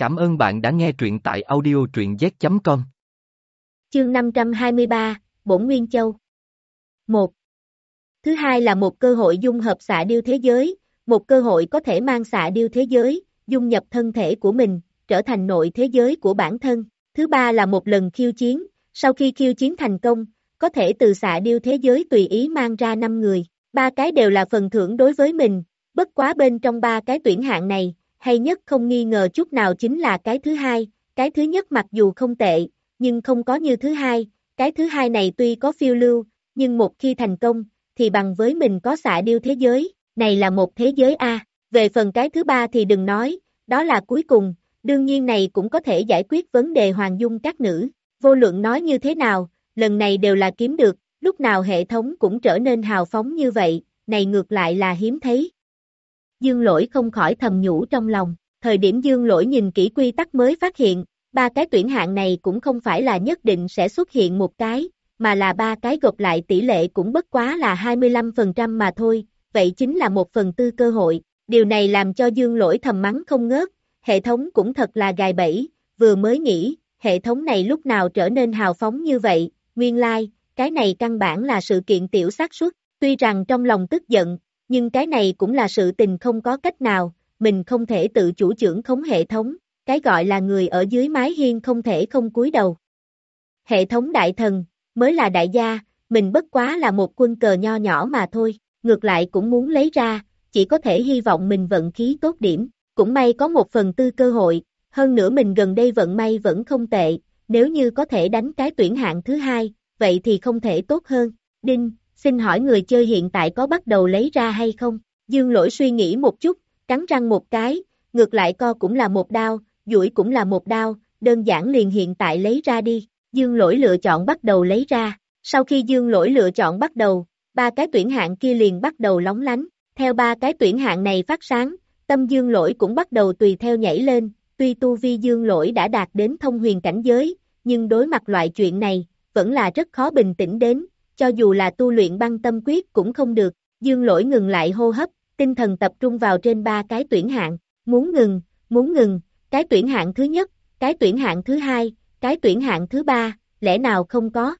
Cảm ơn bạn đã nghe truyện tại audio truyện z.com. Chương 523, Bổn Nguyên Châu 1. Thứ hai là một cơ hội dung hợp xạ điêu thế giới, một cơ hội có thể mang xạ điêu thế giới, dung nhập thân thể của mình, trở thành nội thế giới của bản thân. Thứ ba là một lần khiêu chiến, sau khi khiêu chiến thành công, có thể từ xạ điêu thế giới tùy ý mang ra 5 người. Ba cái đều là phần thưởng đối với mình, bất quá bên trong ba cái tuyển hạng này, hay nhất không nghi ngờ chút nào chính là cái thứ hai, cái thứ nhất mặc dù không tệ, nhưng không có như thứ hai, cái thứ hai này tuy có phiêu lưu, nhưng một khi thành công, thì bằng với mình có xạ điêu thế giới, này là một thế giới A, về phần cái thứ ba thì đừng nói, đó là cuối cùng, đương nhiên này cũng có thể giải quyết vấn đề hoàng dung các nữ, vô luận nói như thế nào, lần này đều là kiếm được, lúc nào hệ thống cũng trở nên hào phóng như vậy, này ngược lại là hiếm thấy. Dương lỗi không khỏi thầm nhủ trong lòng, thời điểm dương lỗi nhìn kỹ quy tắc mới phát hiện, ba cái tuyển hạng này cũng không phải là nhất định sẽ xuất hiện một cái, mà là ba cái gộp lại tỷ lệ cũng bất quá là 25% mà thôi, vậy chính là một phần tư cơ hội, điều này làm cho dương lỗi thầm mắng không ngớt, hệ thống cũng thật là gài bẫy, vừa mới nghĩ, hệ thống này lúc nào trở nên hào phóng như vậy, nguyên lai, like, cái này căn bản là sự kiện tiểu xác suất, tuy rằng trong lòng tức giận, nhưng cái này cũng là sự tình không có cách nào, mình không thể tự chủ trưởng khống hệ thống, cái gọi là người ở dưới mái hiên không thể không cúi đầu. Hệ thống đại thần, mới là đại gia, mình bất quá là một quân cờ nho nhỏ mà thôi, ngược lại cũng muốn lấy ra, chỉ có thể hy vọng mình vận khí tốt điểm, cũng may có một phần tư cơ hội, hơn nữa mình gần đây vận may vẫn không tệ, nếu như có thể đánh cái tuyển hạng thứ hai, vậy thì không thể tốt hơn. Đinh, xin hỏi người chơi hiện tại có bắt đầu lấy ra hay không? Dương lỗi suy nghĩ một chút, cắn răng một cái, ngược lại co cũng là một đao, duỗi cũng là một đao, đơn giản liền hiện tại lấy ra đi. Dương lỗi lựa chọn bắt đầu lấy ra, sau khi dương lỗi lựa chọn bắt đầu, ba cái tuyển hạng kia liền bắt đầu lóng lánh, theo ba cái tuyển hạng này phát sáng, tâm dương lỗi cũng bắt đầu tùy theo nhảy lên, tuy tu vi dương lỗi đã đạt đến thông huyền cảnh giới, nhưng đối mặt loại chuyện này, vẫn là rất khó bình tĩnh đến, cho dù là tu luyện băng tâm quyết cũng không được, dương lỗi ngừng lại hô hấp, tinh thần tập trung vào trên ba cái tuyển hạng, muốn ngừng, muốn ngừng, cái tuyển hạng thứ nhất, cái tuyển hạng thứ hai, cái tuyển hạng thứ ba, lẽ nào không có.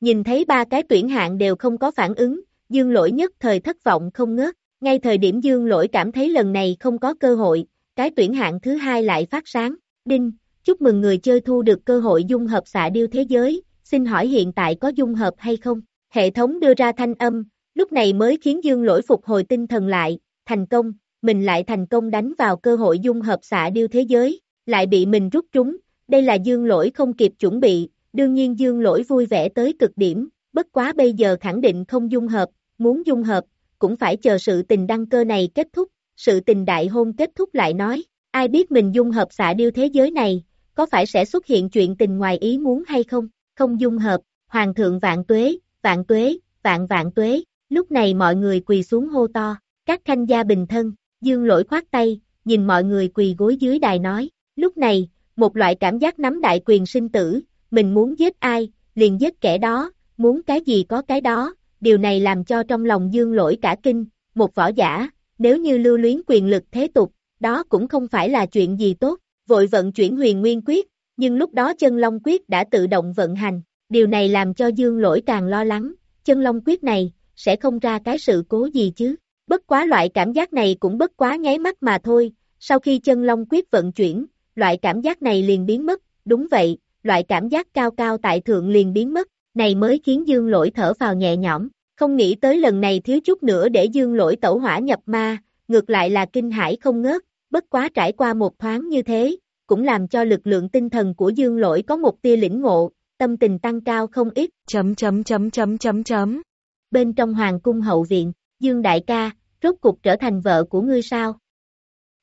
Nhìn thấy ba cái tuyển hạng đều không có phản ứng, dương lỗi nhất thời thất vọng không ngớt, ngay thời điểm dương lỗi cảm thấy lần này không có cơ hội, cái tuyển hạng thứ hai lại phát sáng, đinh, chúc mừng người chơi thu được cơ hội dung hợp xạ điêu thế giới, xin hỏi hiện tại có dung hợp hay không? Hệ thống đưa ra thanh âm, lúc này mới khiến dương lỗi phục hồi tinh thần lại, thành công, mình lại thành công đánh vào cơ hội dung hợp xạ điêu thế giới, lại bị mình rút trúng, đây là dương lỗi không kịp chuẩn bị, đương nhiên dương lỗi vui vẻ tới cực điểm, bất quá bây giờ khẳng định không dung hợp, muốn dung hợp, cũng phải chờ sự tình đăng cơ này kết thúc, sự tình đại hôn kết thúc lại nói, ai biết mình dung hợp xạ điêu thế giới này, có phải sẽ xuất hiện chuyện tình ngoài ý muốn hay không? Không dung hợp, hoàng thượng vạn tuế, vạn tuế, vạn vạn tuế, lúc này mọi người quỳ xuống hô to, các khanh gia bình thân, dương lỗi khoát tay, nhìn mọi người quỳ gối dưới đài nói, lúc này, một loại cảm giác nắm đại quyền sinh tử, mình muốn giết ai, liền giết kẻ đó, muốn cái gì có cái đó, điều này làm cho trong lòng dương lỗi cả kinh, một võ giả, nếu như lưu luyến quyền lực thế tục, đó cũng không phải là chuyện gì tốt, vội vận chuyển huyền nguyên quyết, nhưng lúc đó chân long quyết đã tự động vận hành, điều này làm cho dương lỗi càng lo lắng, chân long quyết này, sẽ không ra cái sự cố gì chứ, bất quá loại cảm giác này cũng bất quá nháy mắt mà thôi, sau khi chân long quyết vận chuyển, loại cảm giác này liền biến mất, đúng vậy, loại cảm giác cao cao tại thượng liền biến mất, này mới khiến dương lỗi thở vào nhẹ nhõm, không nghĩ tới lần này thiếu chút nữa để dương lỗi tẩu hỏa nhập ma, ngược lại là kinh hải không ngớt, bất quá trải qua một thoáng như thế, cũng làm cho lực lượng tinh thần của Dương Lỗi có một tia lĩnh ngộ, tâm tình tăng cao không ít. Chấm chấm chấm chấm chấm chấm. Bên trong hoàng cung hậu viện, Dương Đại ca, rốt cục trở thành vợ của ngươi sao?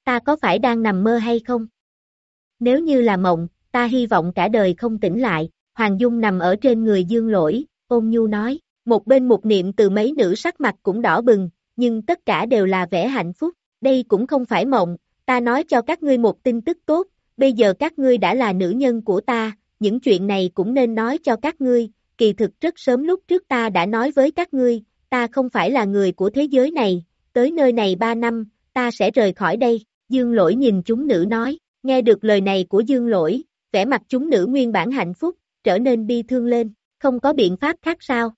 Ta có phải đang nằm mơ hay không? Nếu như là mộng, ta hy vọng cả đời không tỉnh lại. Hoàng Dung nằm ở trên người Dương Lỗi, ôm nhu nói, một bên một niệm từ mấy nữ sắc mặt cũng đỏ bừng, nhưng tất cả đều là vẻ hạnh phúc. Đây cũng không phải mộng, ta nói cho các ngươi một tin tức tốt, bây giờ các ngươi đã là nữ nhân của ta, những chuyện này cũng nên nói cho các ngươi, kỳ thực rất sớm lúc trước ta đã nói với các ngươi, ta không phải là người của thế giới này, tới nơi này ba năm, ta sẽ rời khỏi đây, dương lỗi nhìn chúng nữ nói, Nghe được lời này của Dương Lỗi, vẻ mặt chúng nữ nguyên bản hạnh phúc, trở nên bi thương lên, không có biện pháp khác sao?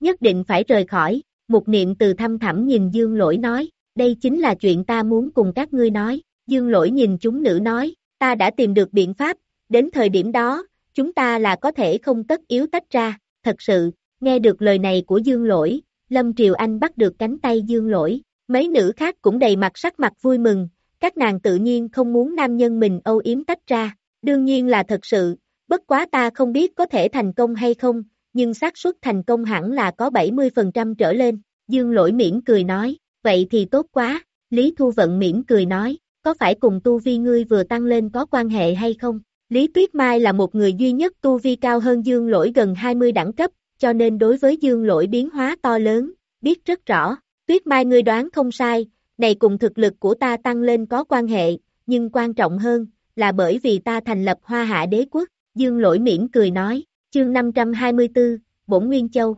Nhất định phải rời khỏi, một niệm từ thăm thẳm nhìn Dương Lỗi nói, đây chính là chuyện ta muốn cùng các ngươi nói, Dương Lỗi nhìn chúng nữ nói, ta đã tìm được biện pháp, đến thời điểm đó, chúng ta là có thể không tất yếu tách ra, thật sự, nghe được lời này của Dương Lỗi, Lâm Triều Anh bắt được cánh tay Dương Lỗi, mấy nữ khác cũng đầy mặt sắc mặt vui mừng, các nàng tự nhiên không muốn nam nhân mình âu yếm tách ra, đương nhiên là thật sự, bất quá ta không biết có thể thành công hay không, nhưng xác suất thành công hẳn là có 70% trở lên, Dương Lỗi miễn cười nói, vậy thì tốt quá, Lý Thu Vận miễn cười nói, có phải cùng tu vi ngươi vừa tăng lên có quan hệ hay không? Lý Tuyết Mai là một người duy nhất tu vi cao hơn Dương Lỗi gần 20 đẳng cấp, cho nên đối với Dương Lỗi biến hóa to lớn, biết rất rõ. Tuyết Mai ngươi đoán không sai, này cùng thực lực của ta tăng lên có quan hệ, nhưng quan trọng hơn, là bởi vì ta thành lập hoa hạ đế quốc, Dương Lỗi miễn cười nói, chương 524, Bổn Nguyên Châu.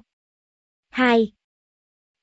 2.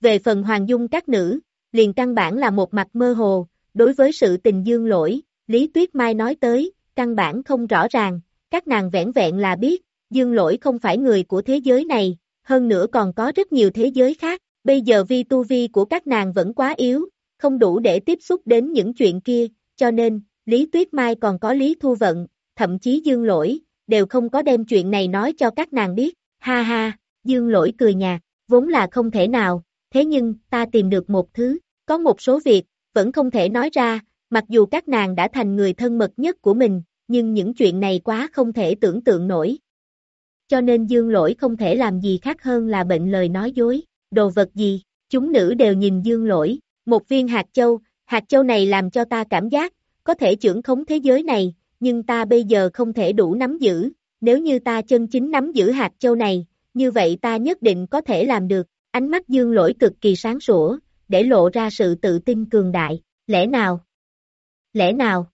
Về phần Hoàng Dung các nữ, liền căn bản là một mặt mơ hồ, đối với sự tình Dương Lỗi, Lý Tuyết Mai nói tới, căn bản không rõ ràng, các nàng vẹn vẹn là biết, Dương Lỗi không phải người của thế giới này, hơn nữa còn có rất nhiều thế giới khác, bây giờ vi tu vi của các nàng vẫn quá yếu, không đủ để tiếp xúc đến những chuyện kia, cho nên, Lý Tuyết Mai còn có Lý Thu Vận, thậm chí Dương Lỗi, đều không có đem chuyện này nói cho các nàng biết, ha ha, Dương Lỗi cười nhạt, vốn là không thể nào, thế nhưng, ta tìm được một thứ, có một số việc, vẫn không thể nói ra, mặc dù các nàng đã thành người thân mật nhất của mình, nhưng những chuyện này quá không thể tưởng tượng nổi. Cho nên Dương Lỗi không thể làm gì khác hơn là bệnh lời nói dối, đồ vật gì, chúng nữ đều nhìn Dương Lỗi, một viên hạt châu, hạt châu này làm cho ta cảm giác, có thể trưởng khống thế giới này, nhưng ta bây giờ không thể đủ nắm giữ, nếu như ta chân chính nắm giữ hạt châu này, như vậy ta nhất định có thể làm được, ánh mắt dương lỗi cực kỳ sáng sủa, để lộ ra sự tự tin cường đại, lẽ nào? Lẽ nào?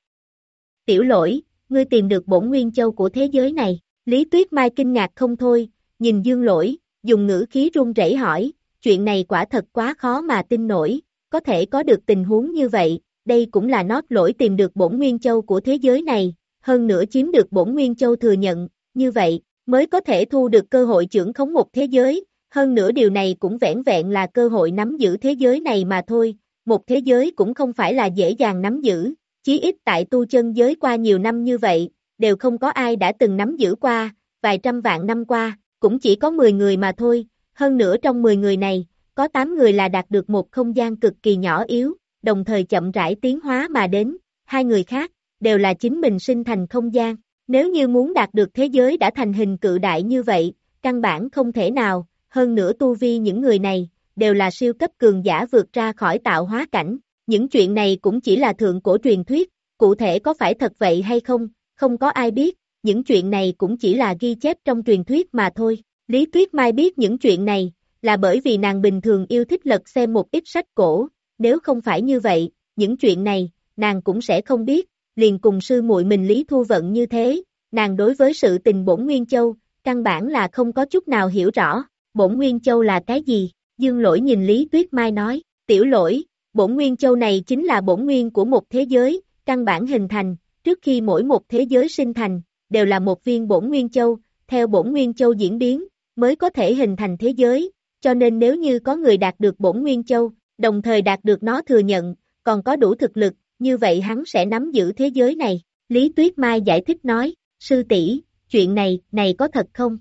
Tiểu lỗi, ngươi tìm được bổn nguyên châu của thế giới này, Lý Tuyết Mai kinh ngạc không thôi, nhìn dương lỗi, dùng ngữ khí run rẩy hỏi, chuyện này quả thật quá khó mà tin nổi, có thể có được tình huống như vậy, đây cũng là nót lỗi tìm được bổn nguyên châu của thế giới này, hơn nữa chiếm được bổn nguyên châu thừa nhận, như vậy, mới có thể thu được cơ hội trưởng khống một thế giới, hơn nữa điều này cũng vẹn vẹn là cơ hội nắm giữ thế giới này mà thôi, một thế giới cũng không phải là dễ dàng nắm giữ, chí ít tại tu chân giới qua nhiều năm như vậy, đều không có ai đã từng nắm giữ qua, vài trăm vạn năm qua, cũng chỉ có 10 người mà thôi, hơn nữa trong 10 người này, có 8 người là đạt được một không gian cực kỳ nhỏ yếu, đồng thời chậm rãi tiến hóa mà đến, hai người khác, đều là chính mình sinh thành không gian. Nếu như muốn đạt được thế giới đã thành hình cự đại như vậy, căn bản không thể nào, hơn nữa tu vi những người này, đều là siêu cấp cường giả vượt ra khỏi tạo hóa cảnh. Những chuyện này cũng chỉ là thượng cổ truyền thuyết, cụ thể có phải thật vậy hay không, không có ai biết, những chuyện này cũng chỉ là ghi chép trong truyền thuyết mà thôi. Lý Tuyết Mai biết những chuyện này, là bởi vì nàng bình thường yêu thích lật xem một ít sách cổ, nếu không phải như vậy, những chuyện này, nàng cũng sẽ không biết, liền cùng sư muội mình Lý Thu Vận như thế, nàng đối với sự tình bổn Nguyên Châu, căn bản là không có chút nào hiểu rõ, bổn Nguyên Châu là cái gì, dương lỗi nhìn Lý Tuyết Mai nói, tiểu lỗi, bổn Nguyên Châu này chính là bổn nguyên của một thế giới, căn bản hình thành, trước khi mỗi một thế giới sinh thành, đều là một viên bổn Nguyên Châu, theo bổn Nguyên Châu diễn biến, mới có thể hình thành thế giới, cho nên nếu như có người đạt được bổn Nguyên Châu, đồng thời đạt được nó thừa nhận, còn có đủ thực lực, như vậy hắn sẽ nắm giữ thế giới này. Lý Tuyết Mai giải thích nói, sư tỷ, chuyện này, này có thật không?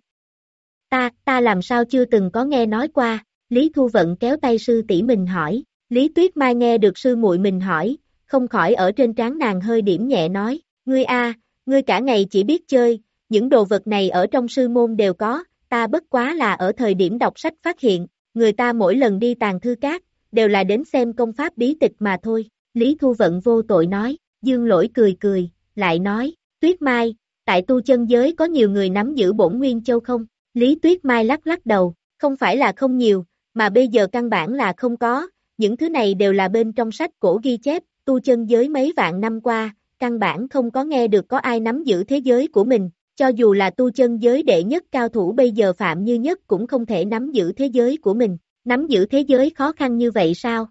Ta, ta làm sao chưa từng có nghe nói qua, Lý Thu Vận kéo tay sư tỷ mình hỏi, Lý Tuyết Mai nghe được sư muội mình hỏi, không khỏi ở trên trán nàng hơi điểm nhẹ nói, ngươi a, ngươi cả ngày chỉ biết chơi, những đồ vật này ở trong sư môn đều có, ta bất quá là ở thời điểm đọc sách phát hiện, người ta mỗi lần đi tàn thư cát, đều là đến xem công pháp bí tịch mà thôi. Lý Thu Vận vô tội nói, Dương Lỗi cười cười, lại nói, Tuyết Mai, tại tu chân giới có nhiều người nắm giữ bổn Nguyên Châu không? Lý Tuyết Mai lắc lắc đầu, không phải là không nhiều, mà bây giờ căn bản là không có, những thứ này đều là bên trong sách cổ ghi chép, tu chân giới mấy vạn năm qua, căn bản không có nghe được có ai nắm giữ thế giới của mình, cho dù là tu chân giới đệ nhất cao thủ bây giờ Phạm Như Nhất cũng không thể nắm giữ thế giới của mình. Nắm giữ thế giới khó khăn như vậy sao?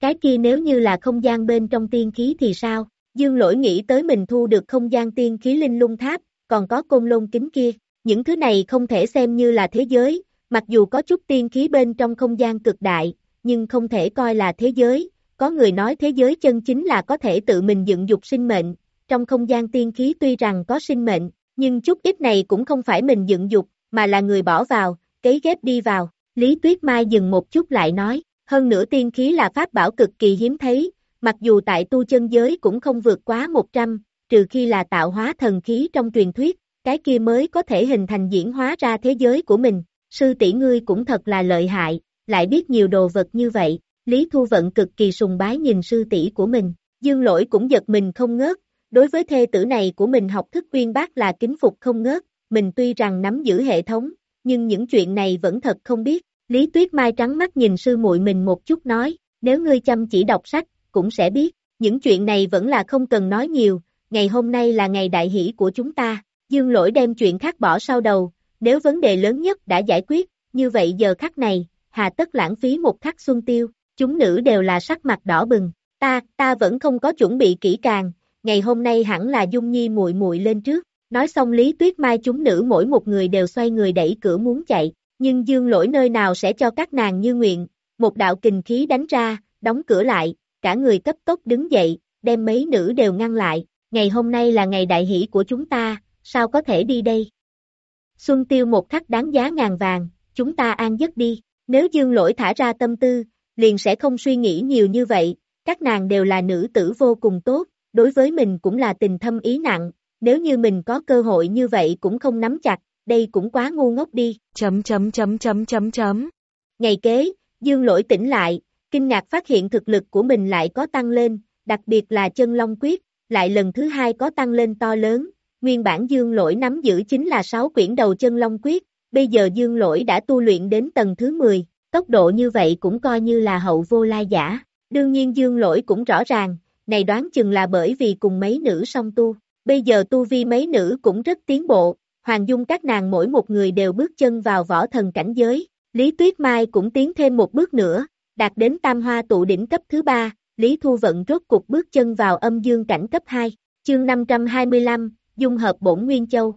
Cái kia nếu như là không gian bên trong tiên khí thì sao? Dương lỗi nghĩ tới mình thu được không gian tiên khí linh lung tháp, còn có côn lôn kính kia. Những thứ này không thể xem như là thế giới, mặc dù có chút tiên khí bên trong không gian cực đại, nhưng không thể coi là thế giới. Có người nói thế giới chân chính là có thể tự mình dựng dục sinh mệnh, trong không gian tiên khí tuy rằng có sinh mệnh, nhưng chút ít này cũng không phải mình dựng dục, mà là người bỏ vào, cấy ghép đi vào. Lý Tuyết Mai dừng một chút lại nói, hơn nữa tiên khí là pháp bảo cực kỳ hiếm thấy, mặc dù tại tu chân giới cũng không vượt quá 100, trừ khi là tạo hóa thần khí trong truyền thuyết, cái kia mới có thể hình thành diễn hóa ra thế giới của mình. Sư tỷ ngươi cũng thật là lợi hại, lại biết nhiều đồ vật như vậy. Lý Thu Vận cực kỳ sùng bái nhìn sư tỷ của mình. Dương lỗi cũng giật mình không ngớt. Đối với thê tử này của mình học thức uyên bác là kính phục không ngớt. Mình tuy rằng nắm giữ hệ thống, nhưng những chuyện này vẫn thật không biết. Lý Tuyết Mai trắng mắt nhìn sư muội mình một chút nói, nếu ngươi chăm chỉ đọc sách, cũng sẽ biết. Những chuyện này vẫn là không cần nói nhiều, ngày hôm nay là ngày đại hỷ của chúng ta. Dương lỗi đem chuyện khác bỏ sau đầu, nếu vấn đề lớn nhất đã giải quyết, như vậy giờ khắc này, hà tất lãng phí một khắc xuân tiêu, chúng nữ đều là sắc mặt đỏ bừng, ta, ta vẫn không có chuẩn bị kỹ càng, ngày hôm nay hẳn là Dung Nhi muội muội lên trước, nói xong Lý Tuyết Mai chúng nữ mỗi một người đều xoay người đẩy cửa muốn chạy, nhưng dương lỗi nơi nào sẽ cho các nàng như nguyện, một đạo kình khí đánh ra, đóng cửa lại, cả người cấp tốc đứng dậy, đem mấy nữ đều ngăn lại, ngày hôm nay là ngày đại hỷ của chúng ta, sao có thể đi đây? Xuân tiêu một khắc đáng giá ngàn vàng, chúng ta an giấc đi, nếu dương lỗi thả ra tâm tư, liền sẽ không suy nghĩ nhiều như vậy, các nàng đều là nữ tử vô cùng tốt, đối với mình cũng là tình thâm ý nặng, nếu như mình có cơ hội như vậy cũng không nắm chặt, đây cũng quá ngu ngốc đi. Chấm chấm chấm chấm chấm chấm. Ngày kế, dương lỗi tỉnh lại, kinh ngạc phát hiện thực lực của mình lại có tăng lên, đặc biệt là chân long quyết, lại lần thứ hai có tăng lên to lớn, nguyên bản dương lỗi nắm giữ chính là 6 quyển đầu chân long quyết, bây giờ dương lỗi đã tu luyện đến tầng thứ 10, tốc độ như vậy cũng coi như là hậu vô lai giả. Đương nhiên dương lỗi cũng rõ ràng, này đoán chừng là bởi vì cùng mấy nữ song tu, bây giờ tu vi mấy nữ cũng rất tiến bộ, hoàng dung các nàng mỗi một người đều bước chân vào võ thần cảnh giới, Lý Tuyết Mai cũng tiến thêm một bước nữa, đạt đến tam hoa tụ đỉnh cấp thứ ba, Lý Thu Vận rốt cục bước chân vào âm dương cảnh cấp 2, chương 525, dung hợp bổn Nguyên Châu.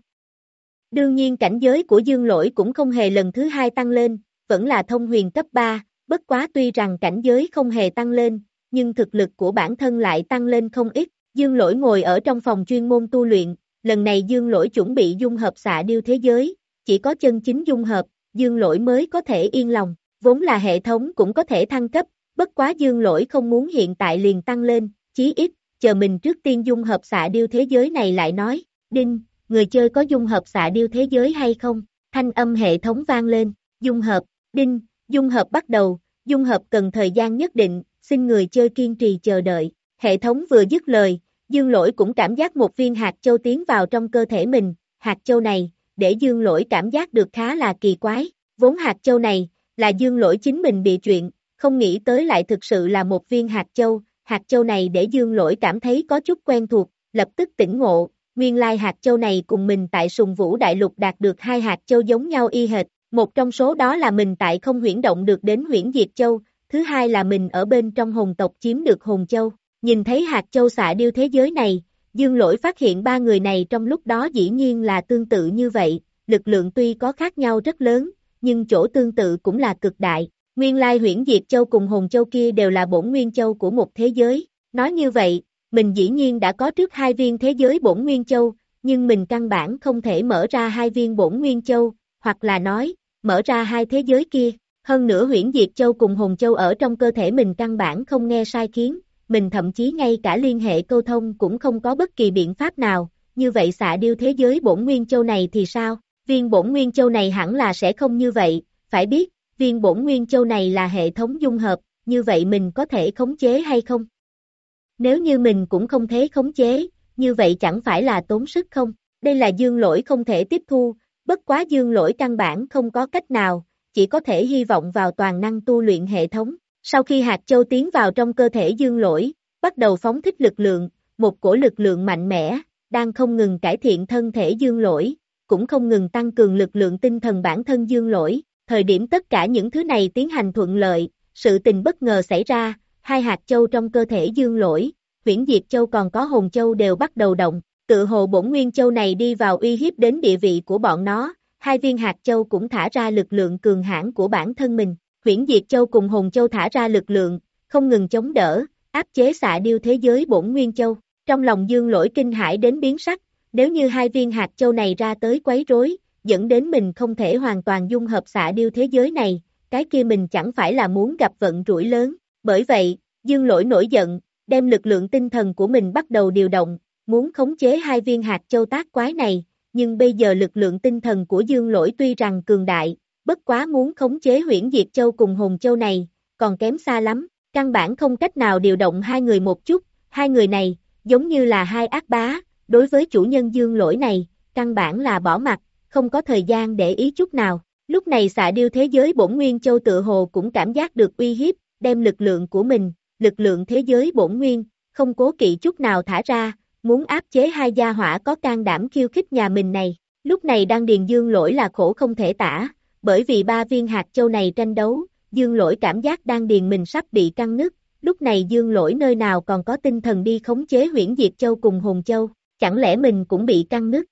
Đương nhiên cảnh giới của dương lỗi cũng không hề lần thứ hai tăng lên, vẫn là thông huyền cấp 3, bất quá tuy rằng cảnh giới không hề tăng lên, nhưng thực lực của bản thân lại tăng lên không ít. Dương lỗi ngồi ở trong phòng chuyên môn tu luyện, lần này dương lỗi chuẩn bị dung hợp xạ điêu thế giới, chỉ có chân chính dung hợp, dương lỗi mới có thể yên lòng, vốn là hệ thống cũng có thể thăng cấp, bất quá dương lỗi không muốn hiện tại liền tăng lên, chí ít, chờ mình trước tiên dung hợp xạ điêu thế giới này lại nói, đinh, người chơi có dung hợp xạ điêu thế giới hay không? Thanh âm hệ thống vang lên, dung hợp, đinh, dung hợp bắt đầu, dung hợp cần thời gian nhất định, xin người chơi kiên trì chờ đợi. Hệ thống vừa dứt lời, dương lỗi cũng cảm giác một viên hạt châu tiến vào trong cơ thể mình, hạt châu này, để dương lỗi cảm giác được khá là kỳ quái, vốn hạt châu này, là dương lỗi chính mình bị chuyện, không nghĩ tới lại thực sự là một viên hạt châu, hạt châu này để dương lỗi cảm thấy có chút quen thuộc, lập tức tỉnh ngộ, nguyên lai hạt châu này cùng mình tại sùng vũ đại lục đạt được hai hạt châu giống nhau y hệt, một trong số đó là mình tại không huyển động được đến huyển diệt châu, thứ hai là mình ở bên trong hồn tộc chiếm được hồn châu, nhìn thấy hạt châu xạ điêu thế giới này, dương lỗi phát hiện ba người này trong lúc đó dĩ nhiên là tương tự như vậy, lực lượng tuy có khác nhau rất lớn, nhưng chỗ tương tự cũng là cực đại, Nguyên lai huyển Diệt Châu cùng Hồn Châu kia đều là bổn Nguyên Châu của một thế giới. Nói như vậy, mình dĩ nhiên đã có trước hai viên thế giới bổn Nguyên Châu, nhưng mình căn bản không thể mở ra hai viên bổn Nguyên Châu, hoặc là nói, mở ra hai thế giới kia. Hơn nữa huyển Diệt Châu cùng Hồn Châu ở trong cơ thể mình căn bản không nghe sai khiến, mình thậm chí ngay cả liên hệ câu thông cũng không có bất kỳ biện pháp nào, như vậy xạ điêu thế giới bổn Nguyên Châu này thì sao? Viên bổn Nguyên Châu này hẳn là sẽ không như vậy, phải biết, viên bổn nguyên châu này là hệ thống dung hợp, như vậy mình có thể khống chế hay không? Nếu như mình cũng không thể khống chế, như vậy chẳng phải là tốn sức không? Đây là dương lỗi không thể tiếp thu, bất quá dương lỗi căn bản không có cách nào, chỉ có thể hy vọng vào toàn năng tu luyện hệ thống. Sau khi hạt châu tiến vào trong cơ thể dương lỗi, bắt đầu phóng thích lực lượng, một cổ lực lượng mạnh mẽ, đang không ngừng cải thiện thân thể dương lỗi, cũng không ngừng tăng cường lực lượng tinh thần bản thân dương lỗi, Thời điểm tất cả những thứ này tiến hành thuận lợi, sự tình bất ngờ xảy ra, hai hạt châu trong cơ thể dương lỗi, huyển diệt châu còn có hồn châu đều bắt đầu động, tự hồ bổn nguyên châu này đi vào uy hiếp đến địa vị của bọn nó, hai viên hạt châu cũng thả ra lực lượng cường hãn của bản thân mình, huyển diệt châu cùng hồn châu thả ra lực lượng, không ngừng chống đỡ, áp chế xạ điêu thế giới bổn nguyên châu, trong lòng dương lỗi kinh hãi đến biến sắc, nếu như hai viên hạt châu này ra tới quấy rối, dẫn đến mình không thể hoàn toàn dung hợp xạ điêu thế giới này, cái kia mình chẳng phải là muốn gặp vận rủi lớn, bởi vậy, dương lỗi nổi giận, đem lực lượng tinh thần của mình bắt đầu điều động, muốn khống chế hai viên hạt châu tác quái này, nhưng bây giờ lực lượng tinh thần của dương lỗi tuy rằng cường đại, bất quá muốn khống chế huyển diệt châu cùng hồn châu này, còn kém xa lắm, căn bản không cách nào điều động hai người một chút, hai người này, giống như là hai ác bá, đối với chủ nhân dương lỗi này, căn bản là bỏ mặt, không có thời gian để ý chút nào. Lúc này xạ điêu thế giới bổn nguyên châu tự hồ cũng cảm giác được uy hiếp, đem lực lượng của mình, lực lượng thế giới bổn nguyên, không cố kỵ chút nào thả ra, muốn áp chế hai gia hỏa có can đảm khiêu khích nhà mình này. Lúc này đang điền dương lỗi là khổ không thể tả, bởi vì ba viên hạt châu này tranh đấu, dương lỗi cảm giác đang điền mình sắp bị căng nứt, lúc này dương lỗi nơi nào còn có tinh thần đi khống chế huyển diệt châu cùng hồn châu, chẳng lẽ mình cũng bị căng nứt.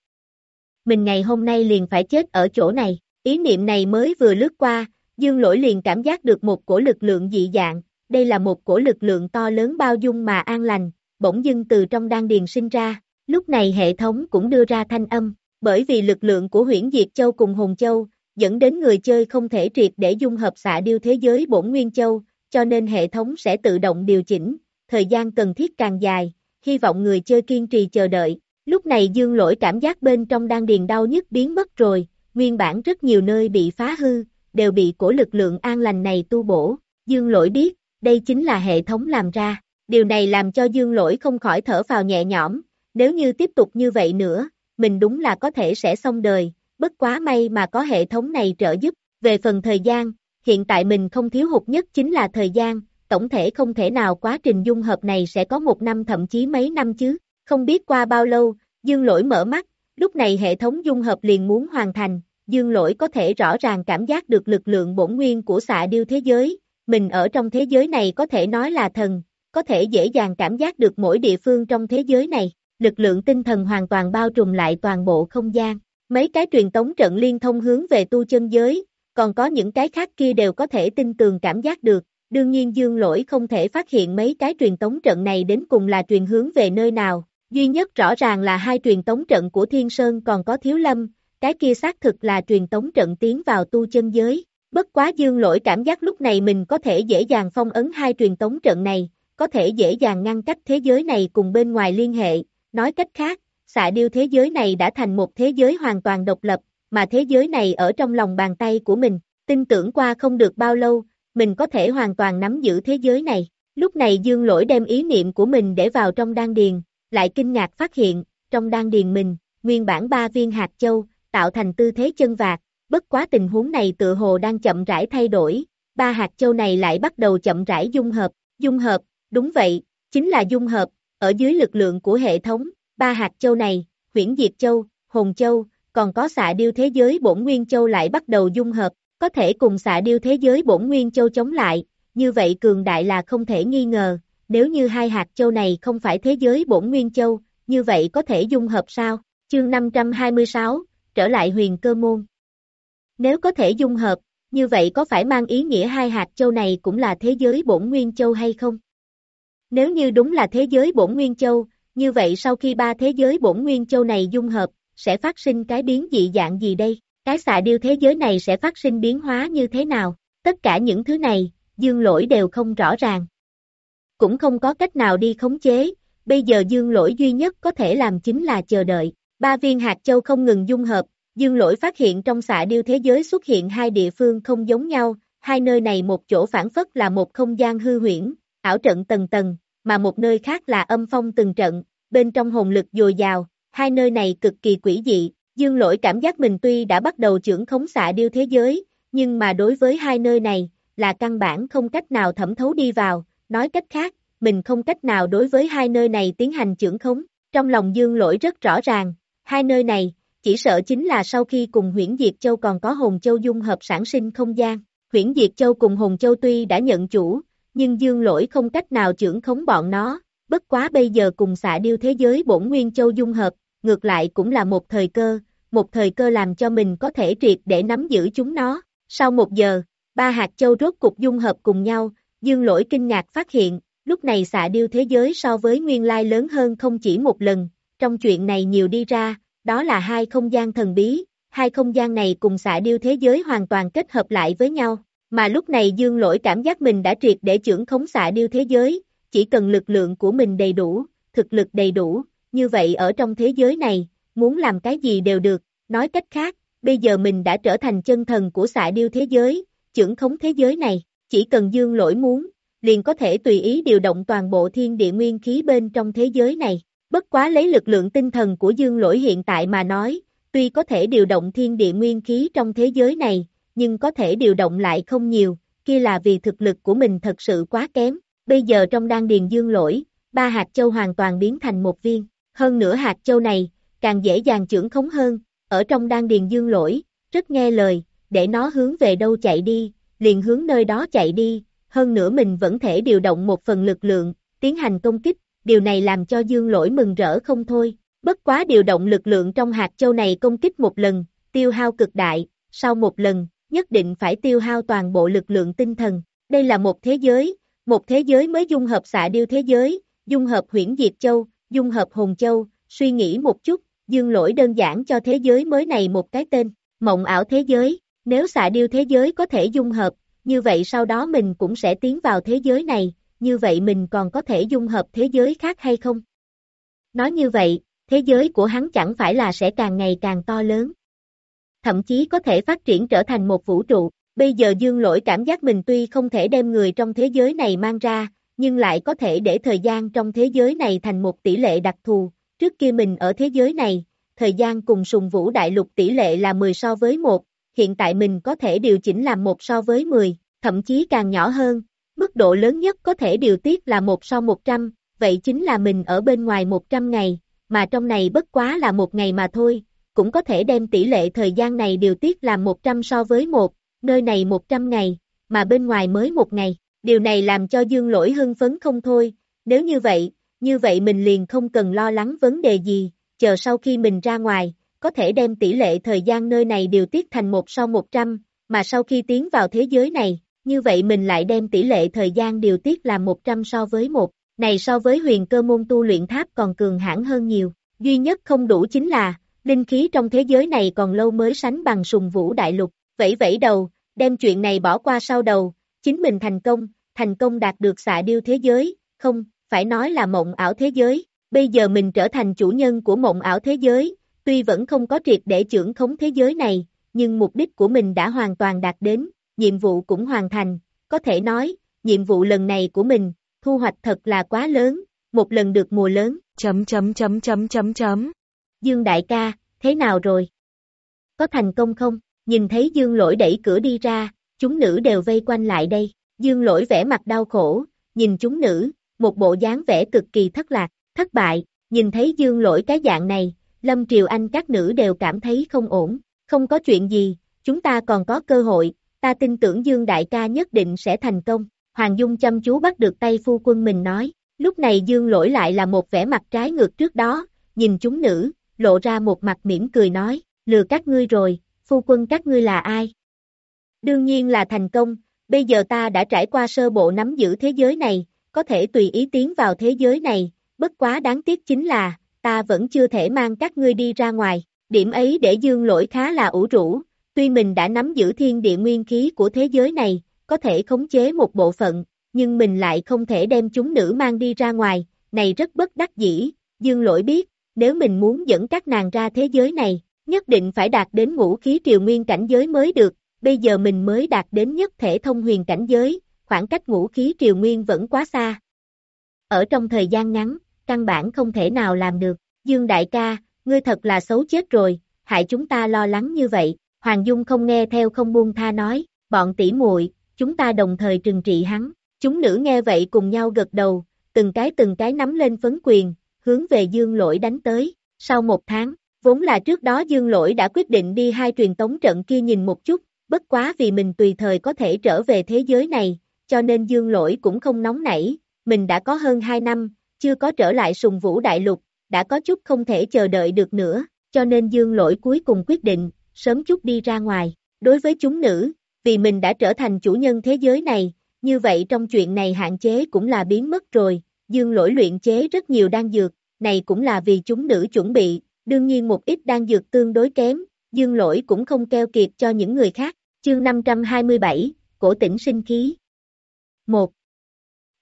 Mình ngày hôm nay liền phải chết ở chỗ này, ý niệm này mới vừa lướt qua, dương lỗi liền cảm giác được một cổ lực lượng dị dạng, đây là một cổ lực lượng to lớn bao dung mà an lành, bỗng dưng từ trong đan điền sinh ra, lúc này hệ thống cũng đưa ra thanh âm, bởi vì lực lượng của huyễn diệt châu cùng Hồng châu, dẫn đến người chơi không thể triệt để dung hợp xạ điêu thế giới bổn nguyên châu, cho nên hệ thống sẽ tự động điều chỉnh, thời gian cần thiết càng dài, hy vọng người chơi kiên trì chờ đợi. Lúc này dương lỗi cảm giác bên trong đan điền đau nhức biến mất rồi, nguyên bản rất nhiều nơi bị phá hư, đều bị cổ lực lượng an lành này tu bổ. Dương lỗi biết, đây chính là hệ thống làm ra. Điều này làm cho dương lỗi không khỏi thở vào nhẹ nhõm, nếu như tiếp tục như vậy nữa, mình đúng là có thể sẽ xong đời, bất quá may mà có hệ thống này trợ giúp. Về phần thời gian, hiện tại mình không thiếu hụt nhất chính là thời gian, tổng thể không thể nào quá trình dung hợp này sẽ có một năm thậm chí mấy năm chứ, không biết qua bao lâu, dương lỗi mở mắt, lúc này hệ thống dung hợp liền muốn hoàn thành, dương lỗi có thể rõ ràng cảm giác được lực lượng bổn nguyên của xạ điêu thế giới, mình ở trong thế giới này có thể nói là thần, có thể dễ dàng cảm giác được mỗi địa phương trong thế giới này, lực lượng tinh thần hoàn toàn bao trùm lại toàn bộ không gian, mấy cái truyền tống trận liên thông hướng về tu chân giới, còn có những cái khác kia đều có thể tin tường cảm giác được, đương nhiên dương lỗi không thể phát hiện mấy cái truyền tống trận này đến cùng là truyền hướng về nơi nào, duy nhất rõ ràng là hai truyền tống trận của Thiên Sơn còn có Thiếu Lâm, cái kia xác thực là truyền tống trận tiến vào tu chân giới, bất quá dương lỗi cảm giác lúc này mình có thể dễ dàng phong ấn hai truyền tống trận này, có thể dễ dàng ngăn cách thế giới này cùng bên ngoài liên hệ, nói cách khác, xạ điêu thế giới này đã thành một thế giới hoàn toàn độc lập, mà thế giới này ở trong lòng bàn tay của mình, tin tưởng qua không được bao lâu, mình có thể hoàn toàn nắm giữ thế giới này. Lúc này dương lỗi đem ý niệm của mình để vào trong đan điền, lại kinh ngạc phát hiện, trong đan điền mình, nguyên bản ba viên hạt châu, tạo thành tư thế chân vạc, bất quá tình huống này tự hồ đang chậm rãi thay đổi, ba hạt châu này lại bắt đầu chậm rãi dung hợp, dung hợp, đúng vậy, chính là dung hợp, ở dưới lực lượng của hệ thống, ba hạt châu này, huyển diệt châu, hồn châu, còn có xạ điêu thế giới bổn nguyên châu lại bắt đầu dung hợp, có thể cùng xạ điêu thế giới bổn nguyên châu chống lại, như vậy cường đại là không thể nghi ngờ, nếu như hai hạt châu này không phải thế giới bổn nguyên châu, như vậy có thể dung hợp sao? Chương 526, trở lại huyền cơ môn. Nếu có thể dung hợp, như vậy có phải mang ý nghĩa hai hạt châu này cũng là thế giới bổn nguyên châu hay không? Nếu như đúng là thế giới bổn nguyên châu, như vậy sau khi ba thế giới bổn nguyên châu này dung hợp, sẽ phát sinh cái biến dị dạng gì đây? Cái xạ điêu thế giới này sẽ phát sinh biến hóa như thế nào? Tất cả những thứ này, dương lỗi đều không rõ ràng. Cũng không có cách nào đi khống chế, bây giờ dương lỗi duy nhất có thể làm chính là chờ đợi. Ba viên hạt châu không ngừng dung hợp, dương lỗi phát hiện trong xạ điêu thế giới xuất hiện hai địa phương không giống nhau, hai nơi này một chỗ phản phất là một không gian hư huyễn, ảo trận tầng tầng, mà một nơi khác là âm phong từng trận, bên trong hồn lực dồi dào, hai nơi này cực kỳ quỷ dị, dương lỗi cảm giác mình tuy đã bắt đầu trưởng khống xạ điêu thế giới, nhưng mà đối với hai nơi này, là căn bản không cách nào thẩm thấu đi vào, nói cách khác, mình không cách nào đối với hai nơi này tiến hành trưởng khống, trong lòng dương lỗi rất rõ ràng, hai nơi này, chỉ sợ chính là sau khi cùng huyễn Diệt Châu còn có hồn châu dung hợp sản sinh không gian, huyễn Diệt Châu cùng hồn châu tuy đã nhận chủ, nhưng dương lỗi không cách nào trưởng khống bọn nó, bất quá bây giờ cùng xạ điêu thế giới bổn nguyên châu dung hợp, ngược lại cũng là một thời cơ, một thời cơ làm cho mình có thể triệt để nắm giữ chúng nó. Sau một giờ, ba hạt châu rốt cục dung hợp cùng nhau, dương lỗi kinh ngạc phát hiện, lúc này xạ điêu thế giới so với nguyên lai lớn hơn không chỉ một lần, trong chuyện này nhiều đi ra, đó là hai không gian thần bí, hai không gian này cùng xạ điêu thế giới hoàn toàn kết hợp lại với nhau, mà lúc này dương lỗi cảm giác mình đã triệt để trưởng khống xạ điêu thế giới, chỉ cần lực lượng của mình đầy đủ, thực lực đầy đủ, như vậy ở trong thế giới này, muốn làm cái gì đều được, nói cách khác, bây giờ mình đã trở thành chân thần của xạ điêu thế giới, trưởng khống thế giới này, chỉ cần dương lỗi muốn, liền có thể tùy ý điều động toàn bộ thiên địa nguyên khí bên trong thế giới này. Bất quá lấy lực lượng tinh thần của dương lỗi hiện tại mà nói, tuy có thể điều động thiên địa nguyên khí trong thế giới này, nhưng có thể điều động lại không nhiều, kia là vì thực lực của mình thật sự quá kém. Bây giờ trong đan điền dương lỗi, ba hạt châu hoàn toàn biến thành một viên, hơn nữa hạt châu này, càng dễ dàng trưởng khống hơn, ở trong đan điền dương lỗi, rất nghe lời, để nó hướng về đâu chạy đi, liền hướng nơi đó chạy đi, hơn nữa mình vẫn thể điều động một phần lực lượng, tiến hành công kích, điều này làm cho dương lỗi mừng rỡ không thôi, bất quá điều động lực lượng trong hạt châu này công kích một lần, tiêu hao cực đại, sau một lần, nhất định phải tiêu hao toàn bộ lực lượng tinh thần, đây là một thế giới, một thế giới mới dung hợp xạ điêu thế giới, dung hợp huyễn diệt châu, dung hợp hồn châu, suy nghĩ một chút, dương lỗi đơn giản cho thế giới mới này một cái tên, mộng ảo thế giới, nếu xạ điêu thế giới có thể dung hợp, như vậy sau đó mình cũng sẽ tiến vào thế giới này, như vậy mình còn có thể dung hợp thế giới khác hay không? Nói như vậy, thế giới của hắn chẳng phải là sẽ càng ngày càng to lớn. Thậm chí có thể phát triển trở thành một vũ trụ, bây giờ dương lỗi cảm giác mình tuy không thể đem người trong thế giới này mang ra, nhưng lại có thể để thời gian trong thế giới này thành một tỷ lệ đặc thù, trước kia mình ở thế giới này, thời gian cùng sùng vũ đại lục tỷ lệ là 10 so với 1, hiện tại mình có thể điều chỉnh làm một so với 10, thậm chí càng nhỏ hơn, mức độ lớn nhất có thể điều tiết là một so 100, vậy chính là mình ở bên ngoài 100 ngày, mà trong này bất quá là một ngày mà thôi, cũng có thể đem tỷ lệ thời gian này điều tiết làm 100 so với 1, nơi này 100 ngày, mà bên ngoài mới một ngày, điều này làm cho dương lỗi hưng phấn không thôi, nếu như vậy, như vậy mình liền không cần lo lắng vấn đề gì, chờ sau khi mình ra ngoài, có thể đem tỷ lệ thời gian nơi này điều tiết thành một so 100, mà sau khi tiến vào thế giới này, như vậy mình lại đem tỷ lệ thời gian điều tiết là 100 so với 1, này so với huyền cơ môn tu luyện tháp còn cường hãn hơn nhiều, duy nhất không đủ chính là, linh khí trong thế giới này còn lâu mới sánh bằng sùng vũ đại lục, vẫy vẫy đầu, đem chuyện này bỏ qua sau đầu, chính mình thành công, thành công đạt được xạ điêu thế giới, không, phải nói là mộng ảo thế giới, bây giờ mình trở thành chủ nhân của mộng ảo thế giới, tuy vẫn không có triệt để trưởng khống thế giới này, nhưng mục đích của mình đã hoàn toàn đạt đến, nhiệm vụ cũng hoàn thành, có thể nói, nhiệm vụ lần này của mình, thu hoạch thật là quá lớn, một lần được mùa lớn. Chấm chấm chấm chấm chấm chấm. Dương đại ca, thế nào rồi? Có thành công không? Nhìn thấy dương lỗi đẩy cửa đi ra, chúng nữ đều vây quanh lại đây. Dương lỗi vẻ mặt đau khổ, nhìn chúng nữ, một bộ dáng vẻ cực kỳ thất lạc, thất bại, nhìn thấy dương lỗi cái dạng này, Lâm Triều Anh các nữ đều cảm thấy không ổn, không có chuyện gì, chúng ta còn có cơ hội, ta tin tưởng Dương Đại ca nhất định sẽ thành công. Hoàng Dung chăm chú bắt được tay phu quân mình nói, lúc này Dương lỗi lại là một vẻ mặt trái ngược trước đó, nhìn chúng nữ, lộ ra một mặt mỉm cười nói, lừa các ngươi rồi, phu quân các ngươi là ai? Đương nhiên là thành công, bây giờ ta đã trải qua sơ bộ nắm giữ thế giới này, có thể tùy ý tiến vào thế giới này, bất quá đáng tiếc chính là, ta vẫn chưa thể mang các ngươi đi ra ngoài, điểm ấy để dương lỗi khá là ủ rũ, tuy mình đã nắm giữ thiên địa nguyên khí của thế giới này, có thể khống chế một bộ phận, nhưng mình lại không thể đem chúng nữ mang đi ra ngoài, này rất bất đắc dĩ, dương lỗi biết, nếu mình muốn dẫn các nàng ra thế giới này, nhất định phải đạt đến ngũ khí triều nguyên cảnh giới mới được, bây giờ mình mới đạt đến nhất thể thông huyền cảnh giới, khoảng cách ngũ khí triều nguyên vẫn quá xa. Ở trong thời gian ngắn, căn bản không thể nào làm được, Dương đại ca, ngươi thật là xấu chết rồi, hại chúng ta lo lắng như vậy, Hoàng Dung không nghe theo không buông tha nói, bọn tỷ muội, chúng ta đồng thời trừng trị hắn, chúng nữ nghe vậy cùng nhau gật đầu, từng cái từng cái nắm lên phấn quyền, hướng về Dương lỗi đánh tới, sau một tháng, vốn là trước đó Dương lỗi đã quyết định đi hai truyền tống trận kia nhìn một chút, bất quá vì mình tùy thời có thể trở về thế giới này, cho nên Dương lỗi cũng không nóng nảy, mình đã có hơn 2 năm, chưa có trở lại sùng vũ đại lục, đã có chút không thể chờ đợi được nữa, cho nên dương lỗi cuối cùng quyết định, sớm chút đi ra ngoài. Đối với chúng nữ, vì mình đã trở thành chủ nhân thế giới này, như vậy trong chuyện này hạn chế cũng là biến mất rồi, dương lỗi luyện chế rất nhiều đan dược, này cũng là vì chúng nữ chuẩn bị, đương nhiên một ít đan dược tương đối kém, dương lỗi cũng không keo kiệt cho những người khác, chương 527, cổ tỉnh sinh khí. 1.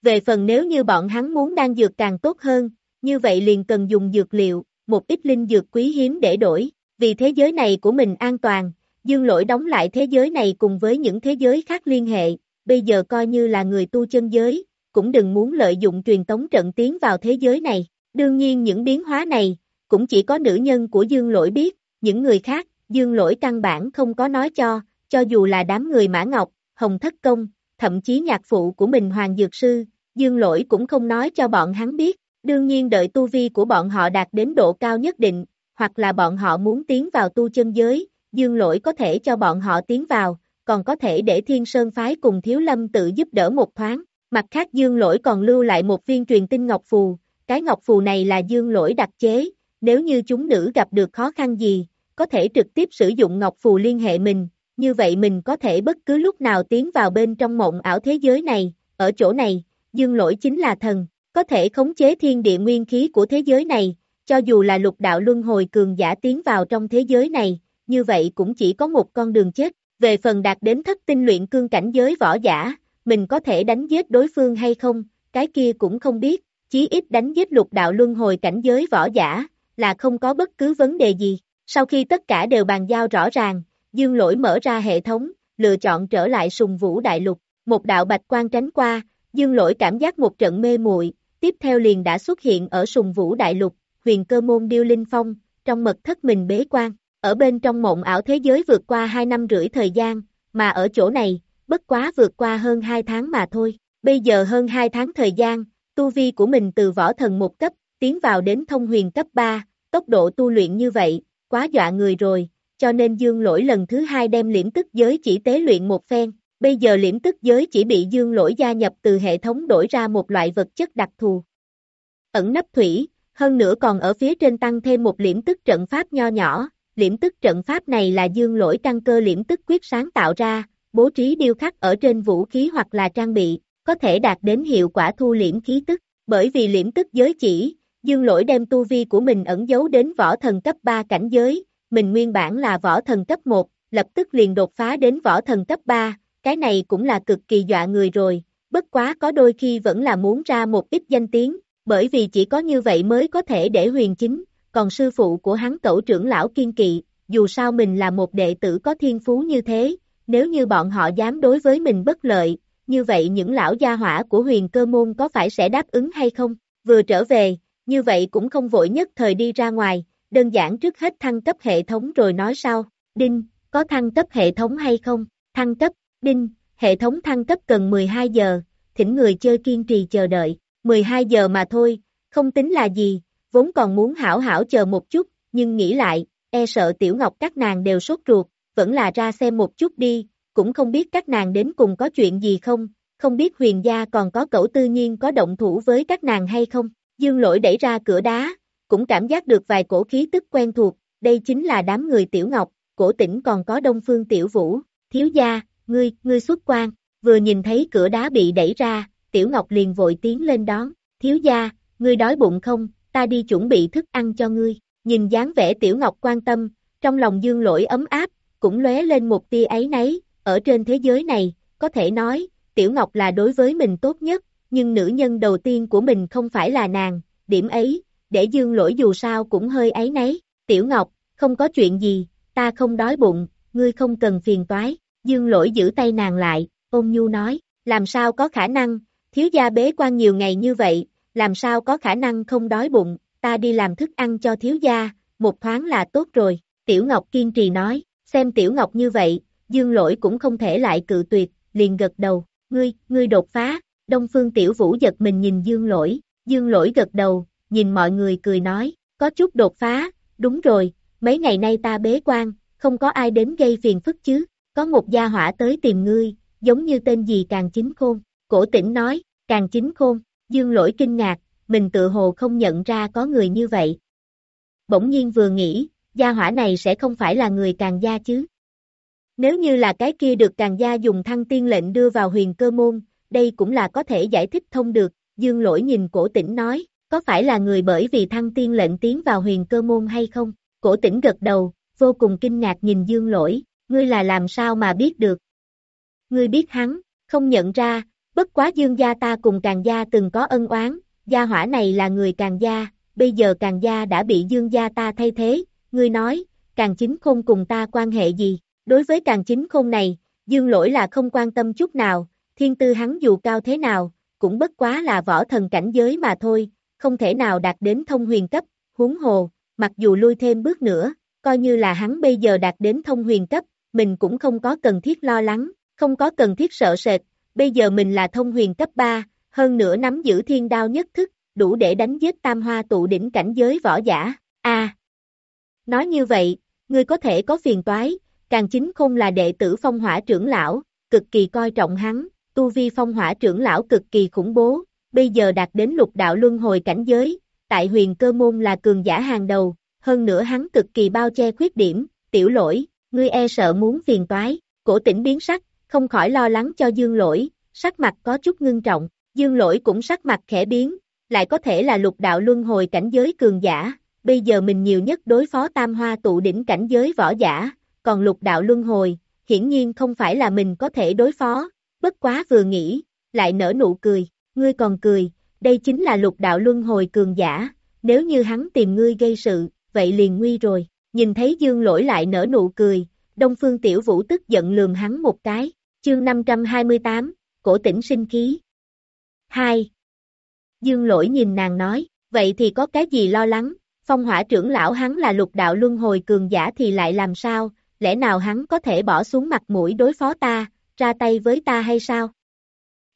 Về phần nếu như bọn hắn muốn đang dược càng tốt hơn, như vậy liền cần dùng dược liệu, một ít linh dược quý hiếm để đổi, vì thế giới này của mình an toàn, dương lỗi đóng lại thế giới này cùng với những thế giới khác liên hệ, bây giờ coi như là người tu chân giới, cũng đừng muốn lợi dụng truyền tống trận tiến vào thế giới này, đương nhiên những biến hóa này, cũng chỉ có nữ nhân của dương lỗi biết, những người khác, dương lỗi căn bản không có nói cho, cho dù là đám người Mã Ngọc, Hồng Thất Công, thậm chí nhạc phụ của mình Hoàng Dược Sư, dương lỗi cũng không nói cho bọn hắn biết, đương nhiên đợi tu vi của bọn họ đạt đến độ cao nhất định, hoặc là bọn họ muốn tiến vào tu chân giới, dương lỗi có thể cho bọn họ tiến vào, còn có thể để Thiên Sơn Phái cùng Thiếu Lâm tự giúp đỡ một thoáng. Mặt khác Dương Lỗi còn lưu lại một viên truyền tinh Ngọc Phù, cái Ngọc Phù này là Dương Lỗi đặc chế, nếu như chúng nữ gặp được khó khăn gì, có thể trực tiếp sử dụng Ngọc Phù liên hệ mình, như vậy mình có thể bất cứ lúc nào tiến vào bên trong mộng ảo thế giới này, ở chỗ này, Dương Lỗi chính là thần, có thể khống chế thiên địa nguyên khí của thế giới này, cho dù là lục đạo luân hồi cường giả tiến vào trong thế giới này, như vậy cũng chỉ có một con đường chết, về phần đạt đến thất tinh luyện cương cảnh giới võ giả, mình có thể đánh giết đối phương hay không, cái kia cũng không biết, chí ít đánh giết lục đạo luân hồi cảnh giới võ giả, là không có bất cứ vấn đề gì. Sau khi tất cả đều bàn giao rõ ràng, Dương Lỗi mở ra hệ thống, lựa chọn trở lại sùng vũ đại lục, một đạo bạch quang tránh qua, Dương Lỗi cảm giác một trận mê muội, tiếp theo liền đã xuất hiện ở sùng vũ đại lục, huyền cơ môn điêu linh phong, trong mật thất mình bế quan, ở bên trong mộng ảo thế giới vượt qua 2 năm rưỡi thời gian, mà ở chỗ này, bất quá vượt qua hơn 2 tháng mà thôi. Bây giờ hơn 2 tháng thời gian, tu vi của mình từ võ thần một cấp, tiến vào đến thông huyền cấp 3, tốc độ tu luyện như vậy, quá dọa người rồi, cho nên dương lỗi lần thứ hai đem liễm tức giới chỉ tế luyện một phen. Bây giờ liễm tức giới chỉ bị dương lỗi gia nhập từ hệ thống đổi ra một loại vật chất đặc thù. Ẩn nấp thủy, hơn nữa còn ở phía trên tăng thêm một liễm tức trận pháp nho nhỏ, liễm tức trận pháp này là dương lỗi căn cơ liễm tức quyết sáng tạo ra, bố trí điêu khắc ở trên vũ khí hoặc là trang bị, có thể đạt đến hiệu quả thu liễm khí tức, bởi vì liễm tức giới chỉ, dương lỗi đem tu vi của mình ẩn giấu đến võ thần cấp 3 cảnh giới, mình nguyên bản là võ thần cấp 1, lập tức liền đột phá đến võ thần cấp 3, cái này cũng là cực kỳ dọa người rồi, bất quá có đôi khi vẫn là muốn ra một ít danh tiếng, bởi vì chỉ có như vậy mới có thể để huyền chính, còn sư phụ của hắn cẩu trưởng lão kiên kỵ, dù sao mình là một đệ tử có thiên phú như thế, nếu như bọn họ dám đối với mình bất lợi, như vậy những lão gia hỏa của huyền cơ môn có phải sẽ đáp ứng hay không? Vừa trở về, như vậy cũng không vội nhất thời đi ra ngoài, đơn giản trước hết thăng cấp hệ thống rồi nói sau, Đinh, có thăng cấp hệ thống hay không? Thăng cấp, Đinh, hệ thống thăng cấp cần 12 giờ, thỉnh người chơi kiên trì chờ đợi, 12 giờ mà thôi, không tính là gì, vốn còn muốn hảo hảo chờ một chút, nhưng nghĩ lại, e sợ Tiểu Ngọc các nàng đều sốt ruột, vẫn là ra xem một chút đi, cũng không biết các nàng đến cùng có chuyện gì không, không biết huyền gia còn có cẩu tư nhiên có động thủ với các nàng hay không, dương lỗi đẩy ra cửa đá, cũng cảm giác được vài cổ khí tức quen thuộc, đây chính là đám người Tiểu Ngọc, cổ tỉnh còn có Đông Phương Tiểu Vũ, thiếu gia, ngươi, ngươi xuất quan, vừa nhìn thấy cửa đá bị đẩy ra, Tiểu Ngọc liền vội tiến lên đón, thiếu gia, ngươi đói bụng không, ta đi chuẩn bị thức ăn cho ngươi, nhìn dáng vẻ Tiểu Ngọc quan tâm, trong lòng dương lỗi ấm áp, cũng lóe lên một tia ấy nấy, ở trên thế giới này, có thể nói, Tiểu Ngọc là đối với mình tốt nhất, nhưng nữ nhân đầu tiên của mình không phải là nàng, điểm ấy, để dương lỗi dù sao cũng hơi ấy nấy, Tiểu Ngọc, không có chuyện gì, ta không đói bụng, ngươi không cần phiền toái, dương lỗi giữ tay nàng lại, ôn nhu nói, làm sao có khả năng, thiếu gia bế quan nhiều ngày như vậy, làm sao có khả năng không đói bụng, ta đi làm thức ăn cho thiếu gia, một thoáng là tốt rồi, Tiểu Ngọc kiên trì nói, xem Tiểu Ngọc như vậy, Dương Lỗi cũng không thể lại cự tuyệt, liền gật đầu, ngươi, ngươi đột phá, Đông Phương Tiểu Vũ giật mình nhìn Dương Lỗi, Dương Lỗi gật đầu, nhìn mọi người cười nói, có chút đột phá, đúng rồi, mấy ngày nay ta bế quan, không có ai đến gây phiền phức chứ, có một gia hỏa tới tìm ngươi, giống như tên gì càng chính khôn, cổ tỉnh nói, càng chính khôn, Dương Lỗi kinh ngạc, mình tự hồ không nhận ra có người như vậy. Bỗng nhiên vừa nghĩ, gia hỏa này sẽ không phải là người càng gia chứ. Nếu như là cái kia được càng gia dùng thăng tiên lệnh đưa vào huyền cơ môn, đây cũng là có thể giải thích thông được, dương lỗi nhìn cổ tỉnh nói, có phải là người bởi vì thăng tiên lệnh tiến vào huyền cơ môn hay không? Cổ tỉnh gật đầu, vô cùng kinh ngạc nhìn dương lỗi, ngươi là làm sao mà biết được? Ngươi biết hắn, không nhận ra, bất quá dương gia ta cùng càng gia từng có ân oán, gia hỏa này là người càng gia, bây giờ càng gia đã bị dương gia ta thay thế, ngươi nói, càng chính khôn cùng ta quan hệ gì? Đối với càng chính khôn này, dương lỗi là không quan tâm chút nào, thiên tư hắn dù cao thế nào, cũng bất quá là võ thần cảnh giới mà thôi, không thể nào đạt đến thông huyền cấp, huống hồ, mặc dù lui thêm bước nữa, coi như là hắn bây giờ đạt đến thông huyền cấp, mình cũng không có cần thiết lo lắng, không có cần thiết sợ sệt, bây giờ mình là thông huyền cấp 3, hơn nữa nắm giữ thiên đao nhất thức, đủ để đánh giết tam hoa tụ đỉnh cảnh giới võ giả, a. Nói như vậy, ngươi có thể có phiền toái, càng chính không là đệ tử phong hỏa trưởng lão, cực kỳ coi trọng hắn, tu vi phong hỏa trưởng lão cực kỳ khủng bố, bây giờ đạt đến lục đạo luân hồi cảnh giới, tại huyền cơ môn là cường giả hàng đầu, hơn nữa hắn cực kỳ bao che khuyết điểm, tiểu lỗi, ngươi e sợ muốn phiền toái, cổ tỉnh biến sắc, không khỏi lo lắng cho dương lỗi, sắc mặt có chút ngưng trọng, dương lỗi cũng sắc mặt khẽ biến, lại có thể là lục đạo luân hồi cảnh giới cường giả, bây giờ mình nhiều nhất đối phó tam hoa tụ đỉnh cảnh giới võ giả, còn lục đạo luân hồi, hiển nhiên không phải là mình có thể đối phó, bất quá vừa nghĩ, lại nở nụ cười, ngươi còn cười, đây chính là lục đạo luân hồi cường giả, nếu như hắn tìm ngươi gây sự, vậy liền nguy rồi, nhìn thấy dương lỗi lại nở nụ cười, Đông Phương Tiểu Vũ tức giận lườm hắn một cái, chương 528, cổ tỉnh sinh khí. 2. Dương lỗi nhìn nàng nói, vậy thì có cái gì lo lắng, phong hỏa trưởng lão hắn là lục đạo luân hồi cường giả thì lại làm sao, lẽ nào hắn có thể bỏ xuống mặt mũi đối phó ta, ra tay với ta hay sao?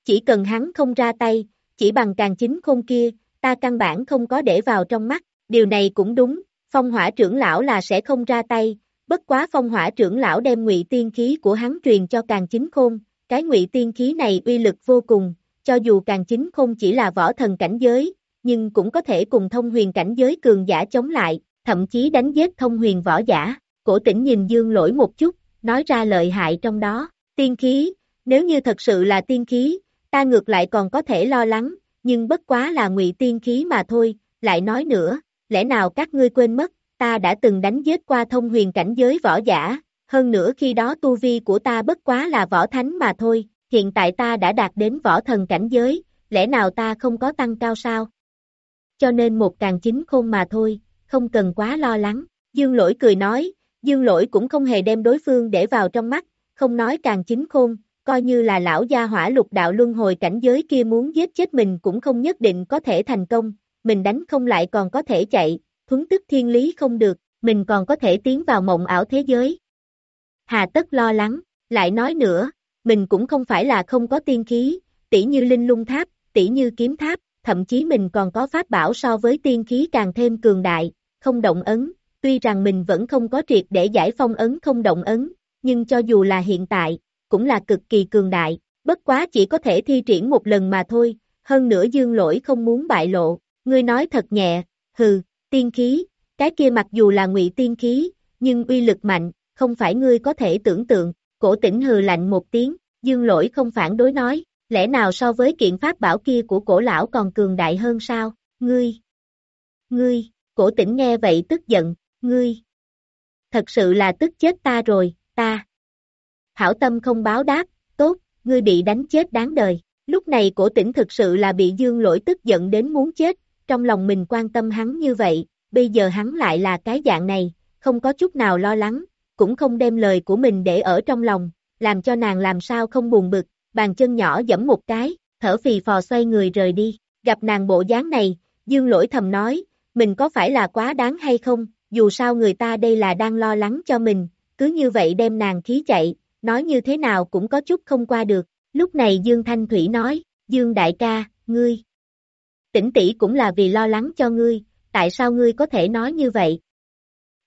Chỉ cần hắn không ra tay, chỉ bằng càng chính khôn kia, ta căn bản không có để vào trong mắt, điều này cũng đúng, phong hỏa trưởng lão là sẽ không ra tay, bất quá phong hỏa trưởng lão đem ngụy tiên khí của hắn truyền cho càng chính khôn, cái ngụy tiên khí này uy lực vô cùng, cho dù càng chính khôn chỉ là võ thần cảnh giới, nhưng cũng có thể cùng thông huyền cảnh giới cường giả chống lại, thậm chí đánh giết thông huyền võ giả. Cổ tỉnh nhìn dương lỗi một chút, nói ra lợi hại trong đó, tiên khí, nếu như thật sự là tiên khí, ta ngược lại còn có thể lo lắng, nhưng bất quá là ngụy tiên khí mà thôi, lại nói nữa, lẽ nào các ngươi quên mất, ta đã từng đánh giết qua thông huyền cảnh giới võ giả, hơn nữa khi đó tu vi của ta bất quá là võ thánh mà thôi, hiện tại ta đã đạt đến võ thần cảnh giới, lẽ nào ta không có tăng cao sao? Cho nên một càng chính khôn mà thôi, không cần quá lo lắng, dương lỗi cười nói, dương lỗi cũng không hề đem đối phương để vào trong mắt, không nói càng chính khôn, coi như là lão gia hỏa lục đạo luân hồi cảnh giới kia muốn giết chết mình cũng không nhất định có thể thành công, mình đánh không lại còn có thể chạy, thuấn tức thiên lý không được, mình còn có thể tiến vào mộng ảo thế giới. Hà tất lo lắng, lại nói nữa, mình cũng không phải là không có tiên khí, tỷ như linh lung tháp, tỷ như kiếm tháp, thậm chí mình còn có pháp bảo so với tiên khí càng thêm cường đại, không động ấn, tuy rằng mình vẫn không có triệt để giải phong ấn không động ấn, nhưng cho dù là hiện tại, cũng là cực kỳ cường đại, bất quá chỉ có thể thi triển một lần mà thôi, hơn nữa dương lỗi không muốn bại lộ, ngươi nói thật nhẹ, hừ, tiên khí, cái kia mặc dù là ngụy tiên khí, nhưng uy lực mạnh, không phải ngươi có thể tưởng tượng, cổ tỉnh hừ lạnh một tiếng, dương lỗi không phản đối nói, lẽ nào so với kiện pháp bảo kia của cổ lão còn cường đại hơn sao, ngươi, ngươi, cổ tỉnh nghe vậy tức giận, ngươi, thật sự là tức chết ta rồi, ta, hảo tâm không báo đáp, tốt, ngươi bị đánh chết đáng đời, lúc này cổ tỉnh thực sự là bị dương lỗi tức giận đến muốn chết, trong lòng mình quan tâm hắn như vậy, bây giờ hắn lại là cái dạng này, không có chút nào lo lắng, cũng không đem lời của mình để ở trong lòng, làm cho nàng làm sao không buồn bực, bàn chân nhỏ dẫm một cái, thở phì phò xoay người rời đi, gặp nàng bộ dáng này, dương lỗi thầm nói, mình có phải là quá đáng hay không, dù sao người ta đây là đang lo lắng cho mình, cứ như vậy đem nàng khí chạy, nói như thế nào cũng có chút không qua được, lúc này Dương Thanh Thủy nói, Dương đại ca, ngươi, tỉnh tỷ cũng là vì lo lắng cho ngươi, tại sao ngươi có thể nói như vậy?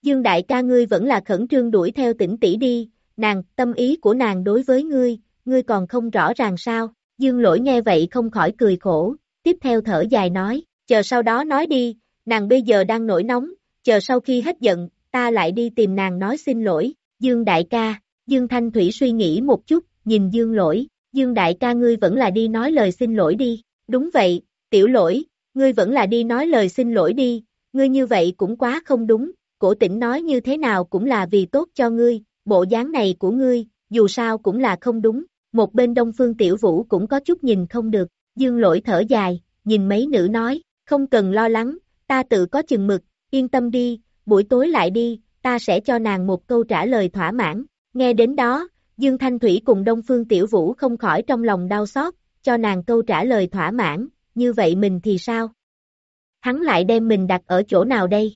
Dương đại ca ngươi vẫn là khẩn trương đuổi theo tỉnh tỷ đi, nàng, tâm ý của nàng đối với ngươi, ngươi còn không rõ ràng sao? Dương lỗi nghe vậy không khỏi cười khổ, tiếp theo thở dài nói, chờ sau đó nói đi, nàng bây giờ đang nổi nóng, chờ sau khi hết giận, ta lại đi tìm nàng nói xin lỗi, Dương đại ca, Dương Thanh Thủy suy nghĩ một chút, nhìn Dương lỗi, Dương đại ca ngươi vẫn là đi nói lời xin lỗi đi, đúng vậy, tiểu lỗi, ngươi vẫn là đi nói lời xin lỗi đi, ngươi như vậy cũng quá không đúng, cổ tỉnh nói như thế nào cũng là vì tốt cho ngươi, bộ dáng này của ngươi, dù sao cũng là không đúng, một bên đông phương tiểu vũ cũng có chút nhìn không được, dương lỗi thở dài, nhìn mấy nữ nói, không cần lo lắng, ta tự có chừng mực, yên tâm đi, buổi tối lại đi, ta sẽ cho nàng một câu trả lời thỏa mãn, nghe đến đó, Dương Thanh Thủy cùng Đông Phương Tiểu Vũ không khỏi trong lòng đau xót, cho nàng câu trả lời thỏa mãn, như vậy mình thì sao? Hắn lại đem mình đặt ở chỗ nào đây?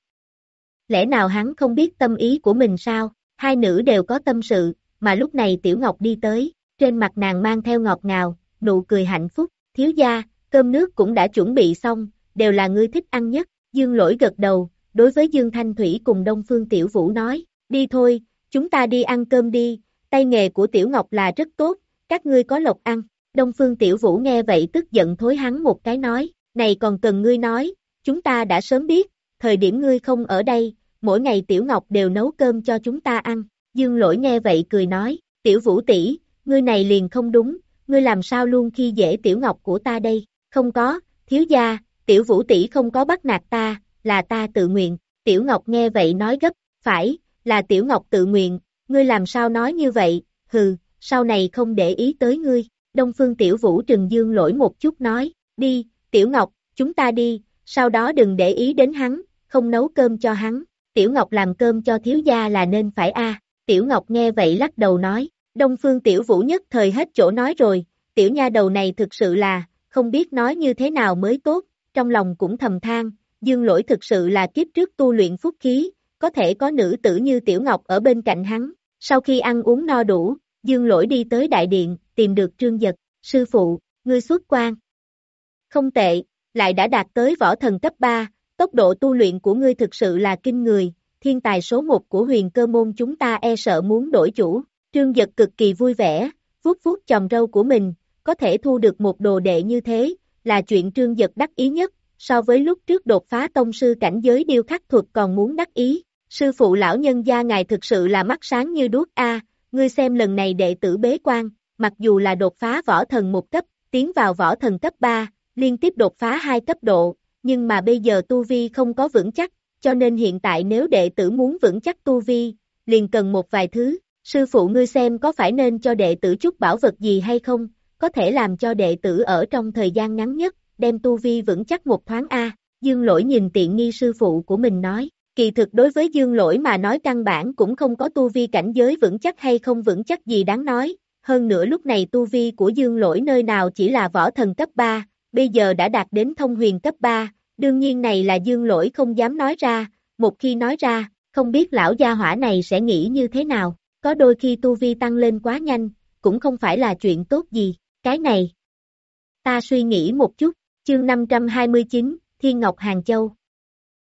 Lẽ nào hắn không biết tâm ý của mình sao? Hai nữ đều có tâm sự, mà lúc này Tiểu Ngọc đi tới, trên mặt nàng mang theo ngọt ngào, nụ cười hạnh phúc, thiếu gia, cơm nước cũng đã chuẩn bị xong, đều là ngươi thích ăn nhất, Dương lỗi gật đầu, đối với Dương Thanh Thủy cùng Đông Phương Tiểu Vũ nói, đi thôi, chúng ta đi ăn cơm đi, tay nghề của Tiểu Ngọc là rất tốt, các ngươi có lộc ăn, Đông Phương Tiểu Vũ nghe vậy tức giận thối hắn một cái nói, này còn cần ngươi nói, chúng ta đã sớm biết, thời điểm ngươi không ở đây, mỗi ngày Tiểu Ngọc đều nấu cơm cho chúng ta ăn, Dương lỗi nghe vậy cười nói, Tiểu Vũ tỷ ngươi này liền không đúng, ngươi làm sao luôn khi dễ Tiểu Ngọc của ta đây, không có, thiếu gia, Tiểu Vũ tỷ không có bắt nạt ta, là ta tự nguyện, Tiểu Ngọc nghe vậy nói gấp, phải, là Tiểu Ngọc tự nguyện, ngươi làm sao nói như vậy, hừ, sau này không để ý tới ngươi, Đông Phương Tiểu Vũ Trừng Dương lỗi một chút nói, đi, Tiểu Ngọc, chúng ta đi, sau đó đừng để ý đến hắn, không nấu cơm cho hắn, Tiểu Ngọc làm cơm cho thiếu gia là nên phải a. Tiểu Ngọc nghe vậy lắc đầu nói, Đông Phương Tiểu Vũ nhất thời hết chỗ nói rồi, Tiểu nha đầu này thực sự là, không biết nói như thế nào mới tốt, trong lòng cũng thầm than, dương lỗi thực sự là kiếp trước tu luyện phúc khí, có thể có nữ tử như Tiểu Ngọc ở bên cạnh hắn, sau khi ăn uống no đủ, dương lỗi đi tới đại điện, tìm được trương giật, sư phụ, ngươi xuất quan. Không tệ, lại đã đạt tới võ thần cấp 3, tốc độ tu luyện của ngươi thực sự là kinh người, thiên tài số 1 của huyền cơ môn chúng ta e sợ muốn đổi chủ, trương giật cực kỳ vui vẻ, vuốt vuốt chòm râu của mình, có thể thu được một đồ đệ như thế, là chuyện trương giật đắc ý nhất, so với lúc trước đột phá tông sư cảnh giới điêu khắc thuật còn muốn đắc ý, sư phụ lão nhân gia ngài thực sự là mắt sáng như đuốc A, ngươi xem lần này đệ tử bế quan, mặc dù là đột phá võ thần một cấp, tiến vào võ thần cấp 3, liên tiếp đột phá hai cấp độ, nhưng mà bây giờ tu vi không có vững chắc, cho nên hiện tại nếu đệ tử muốn vững chắc tu vi, liền cần một vài thứ, sư phụ ngươi xem có phải nên cho đệ tử chút bảo vật gì hay không, có thể làm cho đệ tử ở trong thời gian ngắn nhất, đem tu vi vững chắc một thoáng A, dương lỗi nhìn tiện nghi sư phụ của mình nói, kỳ thực đối với dương lỗi mà nói căn bản cũng không có tu vi cảnh giới vững chắc hay không vững chắc gì đáng nói, hơn nữa lúc này tu vi của dương lỗi nơi nào chỉ là võ thần cấp 3, bây giờ đã đạt đến thông huyền cấp 3, đương nhiên này là dương lỗi không dám nói ra, một khi nói ra, không biết lão gia hỏa này sẽ nghĩ như thế nào, có đôi khi tu vi tăng lên quá nhanh, cũng không phải là chuyện tốt gì, cái này. Ta suy nghĩ một chút, chương 529, Thiên Ngọc Hàng Châu.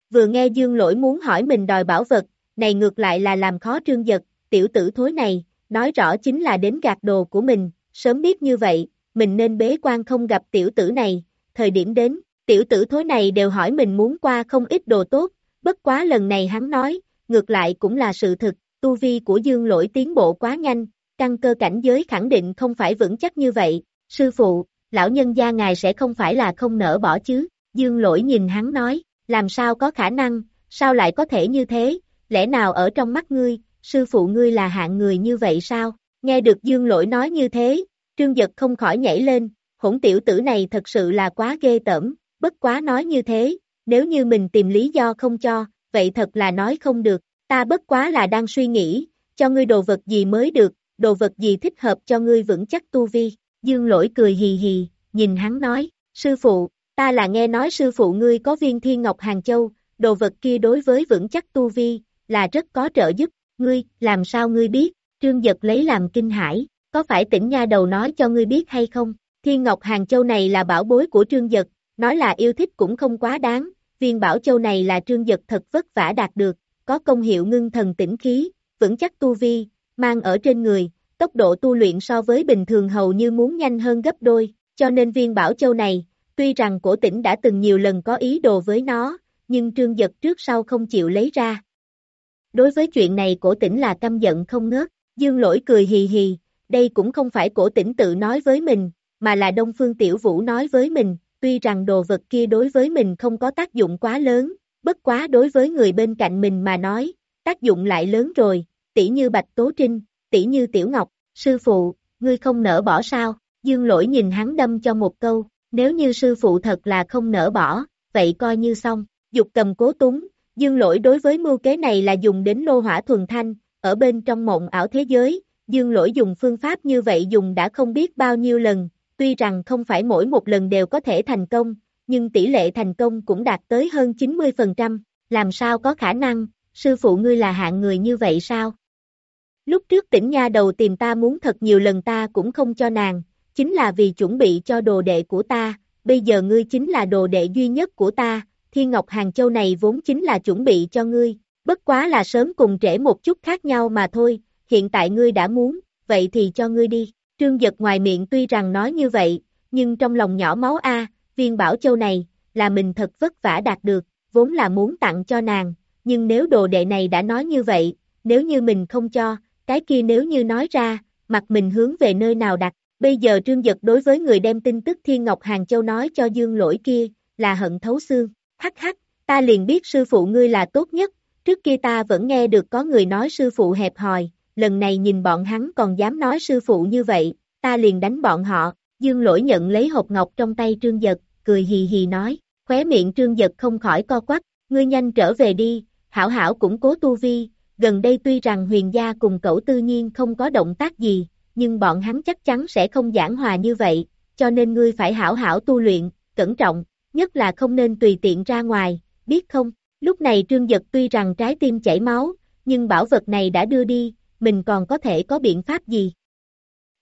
Vừa nghe dương lỗi muốn hỏi mình đòi bảo vật, này ngược lại là làm khó trương giật, tiểu tử thối này, nói rõ chính là đến gạt đồ của mình, sớm biết như vậy, mình nên bế quan không gặp tiểu tử này, thời điểm đến, tiểu tử thối này đều hỏi mình muốn qua không ít đồ tốt, bất quá lần này hắn nói, ngược lại cũng là sự thực, tu vi của dương lỗi tiến bộ quá nhanh, căn cơ cảnh giới khẳng định không phải vững chắc như vậy, sư phụ, lão nhân gia ngài sẽ không phải là không nỡ bỏ chứ, dương lỗi nhìn hắn nói, làm sao có khả năng, sao lại có thể như thế, lẽ nào ở trong mắt ngươi, sư phụ ngươi là hạng người như vậy sao, nghe được dương lỗi nói như thế, trương giật không khỏi nhảy lên, hỗn tiểu tử này thật sự là quá ghê tởm, bất quá nói như thế, nếu như mình tìm lý do không cho, vậy thật là nói không được, ta bất quá là đang suy nghĩ, cho ngươi đồ vật gì mới được, đồ vật gì thích hợp cho ngươi vững chắc tu vi, dương lỗi cười hì hì, nhìn hắn nói, sư phụ, ta là nghe nói sư phụ ngươi có viên thiên ngọc hàng châu, đồ vật kia đối với vững chắc tu vi, là rất có trợ giúp, ngươi, làm sao ngươi biết, trương giật lấy làm kinh hải, có phải tỉnh nha đầu nói cho ngươi biết hay không, thiên ngọc hàng châu này là bảo bối của trương giật, nói là yêu thích cũng không quá đáng, viên bảo châu này là trương giật thật vất vả đạt được, có công hiệu ngưng thần tĩnh khí, vững chắc tu vi, mang ở trên người, tốc độ tu luyện so với bình thường hầu như muốn nhanh hơn gấp đôi, cho nên viên bảo châu này, tuy rằng cổ tỉnh đã từng nhiều lần có ý đồ với nó, nhưng trương giật trước sau không chịu lấy ra. Đối với chuyện này cổ tỉnh là căm giận không ngớt, dương lỗi cười hì hì, đây cũng không phải cổ tỉnh tự nói với mình, mà là Đông Phương Tiểu Vũ nói với mình, tuy rằng đồ vật kia đối với mình không có tác dụng quá lớn, bất quá đối với người bên cạnh mình mà nói, tác dụng lại lớn rồi, tỷ như Bạch Tố Trinh, tỷ như Tiểu Ngọc, sư phụ, ngươi không nỡ bỏ sao, dương lỗi nhìn hắn đâm cho một câu, nếu như sư phụ thật là không nỡ bỏ, vậy coi như xong, dục cầm cố túng, dương lỗi đối với mưu kế này là dùng đến nô hỏa thuần thanh, ở bên trong mộng ảo thế giới, dương lỗi dùng phương pháp như vậy dùng đã không biết bao nhiêu lần, tuy rằng không phải mỗi một lần đều có thể thành công, nhưng tỷ lệ thành công cũng đạt tới hơn 90%, làm sao có khả năng, sư phụ ngươi là hạng người như vậy sao? Lúc trước tỉnh nha đầu tìm ta muốn thật nhiều lần ta cũng không cho nàng, chính là vì chuẩn bị cho đồ đệ của ta, bây giờ ngươi chính là đồ đệ duy nhất của ta, Thiên Ngọc Hàng Châu này vốn chính là chuẩn bị cho ngươi, bất quá là sớm cùng trễ một chút khác nhau mà thôi, hiện tại ngươi đã muốn, vậy thì cho ngươi đi. Trương giật ngoài miệng tuy rằng nói như vậy, nhưng trong lòng nhỏ máu A, viên bảo châu này, là mình thật vất vả đạt được, vốn là muốn tặng cho nàng, nhưng nếu đồ đệ này đã nói như vậy, nếu như mình không cho, cái kia nếu như nói ra, mặt mình hướng về nơi nào đặt, bây giờ trương giật đối với người đem tin tức Thiên Ngọc Hàng Châu nói cho dương lỗi kia, là hận thấu xương, hắc hắc, ta liền biết sư phụ ngươi là tốt nhất, trước kia ta vẫn nghe được có người nói sư phụ hẹp hòi, lần này nhìn bọn hắn còn dám nói sư phụ như vậy, ta liền đánh bọn họ, dương lỗi nhận lấy hộp ngọc trong tay trương giật, cười hì hì nói, khóe miệng trương giật không khỏi co quắc, ngươi nhanh trở về đi, hảo hảo củng cố tu vi, gần đây tuy rằng huyền gia cùng cậu tư nhiên không có động tác gì, nhưng bọn hắn chắc chắn sẽ không giảng hòa như vậy, cho nên ngươi phải hảo hảo tu luyện, cẩn trọng, nhất là không nên tùy tiện ra ngoài, biết không? Lúc này trương giật tuy rằng trái tim chảy máu, nhưng bảo vật này đã đưa đi, mình còn có thể có biện pháp gì?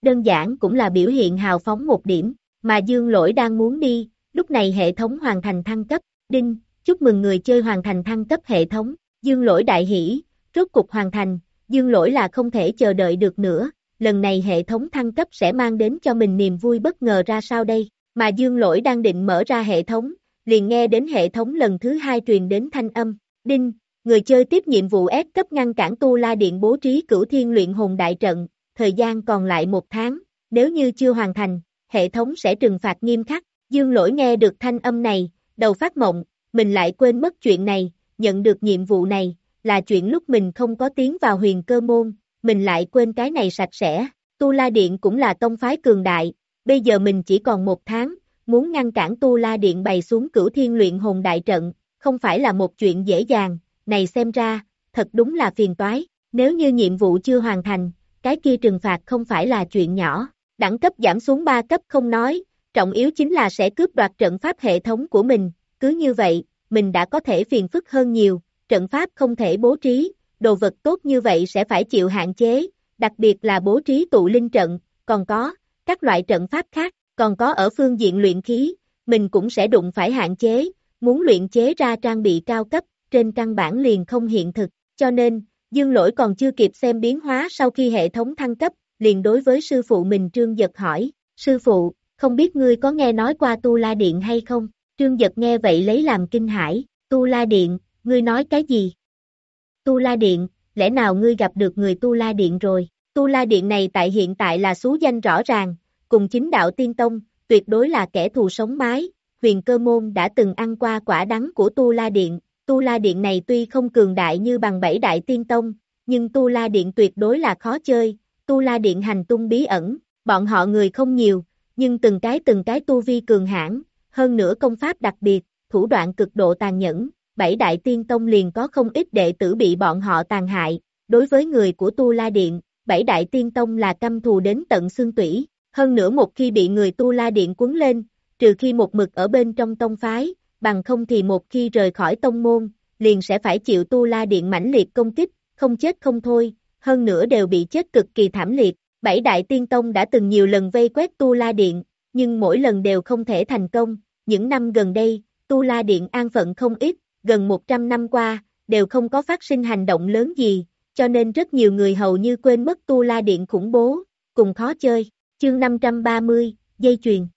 Đơn giản cũng là biểu hiện hào phóng một điểm, mà dương lỗi đang muốn đi, lúc này hệ thống hoàn thành thăng cấp, đinh, chúc mừng người chơi hoàn thành thăng cấp hệ thống, dương lỗi đại hỷ, rốt cục hoàn thành, dương lỗi là không thể chờ đợi được nữa, lần này hệ thống thăng cấp sẽ mang đến cho mình niềm vui bất ngờ ra sao đây, mà dương lỗi đang định mở ra hệ thống, liền nghe đến hệ thống lần thứ hai truyền đến thanh âm, đinh, người chơi tiếp nhiệm vụ ép cấp ngăn cản tu la điện bố trí cửu thiên luyện hồn đại trận, thời gian còn lại một tháng, nếu như chưa hoàn thành, hệ thống sẽ trừng phạt nghiêm khắc, dương lỗi nghe được thanh âm này, đầu phát mộng, mình lại quên mất chuyện này, nhận được nhiệm vụ này, là chuyện lúc mình không có tiến vào huyền cơ môn, mình lại quên cái này sạch sẽ, Tu La Điện cũng là tông phái cường đại, bây giờ mình chỉ còn một tháng, muốn ngăn cản Tu La Điện bày xuống cửu thiên luyện hồn đại trận, không phải là một chuyện dễ dàng, này xem ra, thật đúng là phiền toái, nếu như nhiệm vụ chưa hoàn thành, cái kia trừng phạt không phải là chuyện nhỏ, đẳng cấp giảm xuống 3 cấp không nói, trọng yếu chính là sẽ cướp đoạt trận pháp hệ thống của mình, cứ như vậy, mình đã có thể phiền phức hơn nhiều, trận pháp không thể bố trí, đồ vật tốt như vậy sẽ phải chịu hạn chế, đặc biệt là bố trí tụ linh trận, còn có, các loại trận pháp khác, còn có ở phương diện luyện khí, mình cũng sẽ đụng phải hạn chế, muốn luyện chế ra trang bị cao cấp, trên căn bản liền không hiện thực, cho nên, dương lỗi còn chưa kịp xem biến hóa sau khi hệ thống thăng cấp, liền đối với sư phụ mình trương giật hỏi, sư phụ, không biết ngươi có nghe nói qua Tu La Điện hay không? Trương giật nghe vậy lấy làm kinh hãi, Tu La Điện, ngươi nói cái gì? Tu La Điện, lẽ nào ngươi gặp được người Tu La Điện rồi? Tu La Điện này tại hiện tại là xú danh rõ ràng, cùng chính đạo tiên tông, tuyệt đối là kẻ thù sống mái, huyền cơ môn đã từng ăn qua quả đắng của Tu La Điện, Tu La Điện này tuy không cường đại như bằng bảy đại tiên tông, nhưng Tu La Điện tuyệt đối là khó chơi, Tu La Điện hành tung bí ẩn, bọn họ người không nhiều, nhưng từng cái từng cái tu vi cường hãn, hơn nữa công pháp đặc biệt, thủ đoạn cực độ tàn nhẫn, bảy đại tiên tông liền có không ít đệ tử bị bọn họ tàn hại, đối với người của Tu La Điện, bảy đại tiên tông là căm thù đến tận xương tủy, hơn nữa một khi bị người Tu La Điện cuốn lên, trừ khi một mực ở bên trong tông phái, bằng không thì một khi rời khỏi tông môn, liền sẽ phải chịu Tu La Điện mãnh liệt công kích, không chết không thôi, hơn nữa đều bị chết cực kỳ thảm liệt. Bảy đại tiên tông đã từng nhiều lần vây quét Tu La Điện, nhưng mỗi lần đều không thể thành công. Những năm gần đây, Tu La Điện an phận không ít, gần 100 năm qua, đều không có phát sinh hành động lớn gì, cho nên rất nhiều người hầu như quên mất Tu La Điện khủng bố, cùng khó chơi. Chương 530, dây chuyền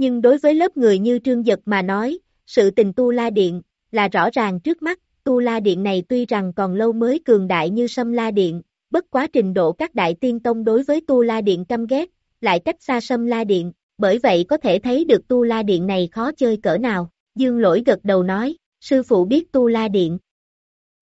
nhưng đối với lớp người như Trương giật mà nói, sự tình Tu La Điện, là rõ ràng trước mắt, Tu La Điện này tuy rằng còn lâu mới cường đại như Sâm La Điện, bất quá trình độ các đại tiên tông đối với Tu La Điện căm ghét, lại cách xa Sâm La Điện, bởi vậy có thể thấy được Tu La Điện này khó chơi cỡ nào, Dương Lỗi gật đầu nói, sư phụ biết Tu La Điện.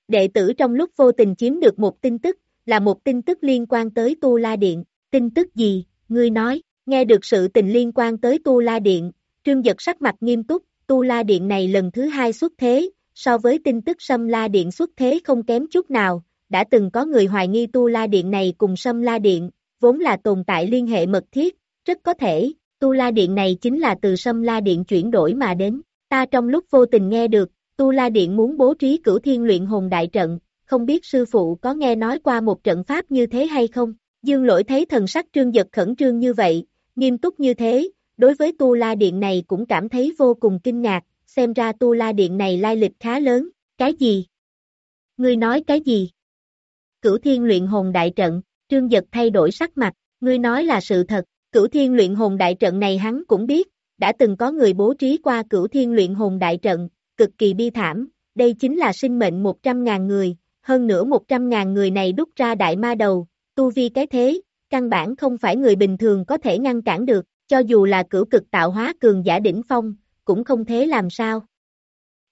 Đệ tử trong lúc vô tình chiếm được một tin tức, là một tin tức liên quan tới Tu La Điện, tin tức gì, ngươi nói, nghe được sự tình liên quan tới Tu La Điện, Trương Giật sắc mặt nghiêm túc, Tu La Điện này lần thứ hai xuất thế, so với tin tức Sâm La Điện xuất thế không kém chút nào, đã từng có người hoài nghi Tu La Điện này cùng Sâm La Điện, vốn là tồn tại liên hệ mật thiết, rất có thể, Tu La Điện này chính là từ Sâm La Điện chuyển đổi mà đến, ta trong lúc vô tình nghe được, Tu La Điện muốn bố trí cửu thiên luyện hồn đại trận, không biết sư phụ có nghe nói qua một trận pháp như thế hay không? Dương lỗi thấy thần sắc trương giật khẩn trương như vậy, nghiêm túc như thế, đối với Tu La Điện này cũng cảm thấy vô cùng kinh ngạc, xem ra Tu La Điện này lai lịch khá lớn, cái gì? Ngươi nói cái gì? Cửu thiên luyện hồn đại trận, trương giật thay đổi sắc mặt, ngươi nói là sự thật, cửu thiên luyện hồn đại trận này hắn cũng biết, đã từng có người bố trí qua cửu thiên luyện hồn đại trận, cực kỳ bi thảm, đây chính là sinh mệnh 100.000 người, hơn nữa 100.000 người này đúc ra đại ma đầu, tu vi cái thế, căn bản không phải người bình thường có thể ngăn cản được, cho dù là cửu cực tạo hóa cường giả đỉnh phong, cũng không thế làm sao.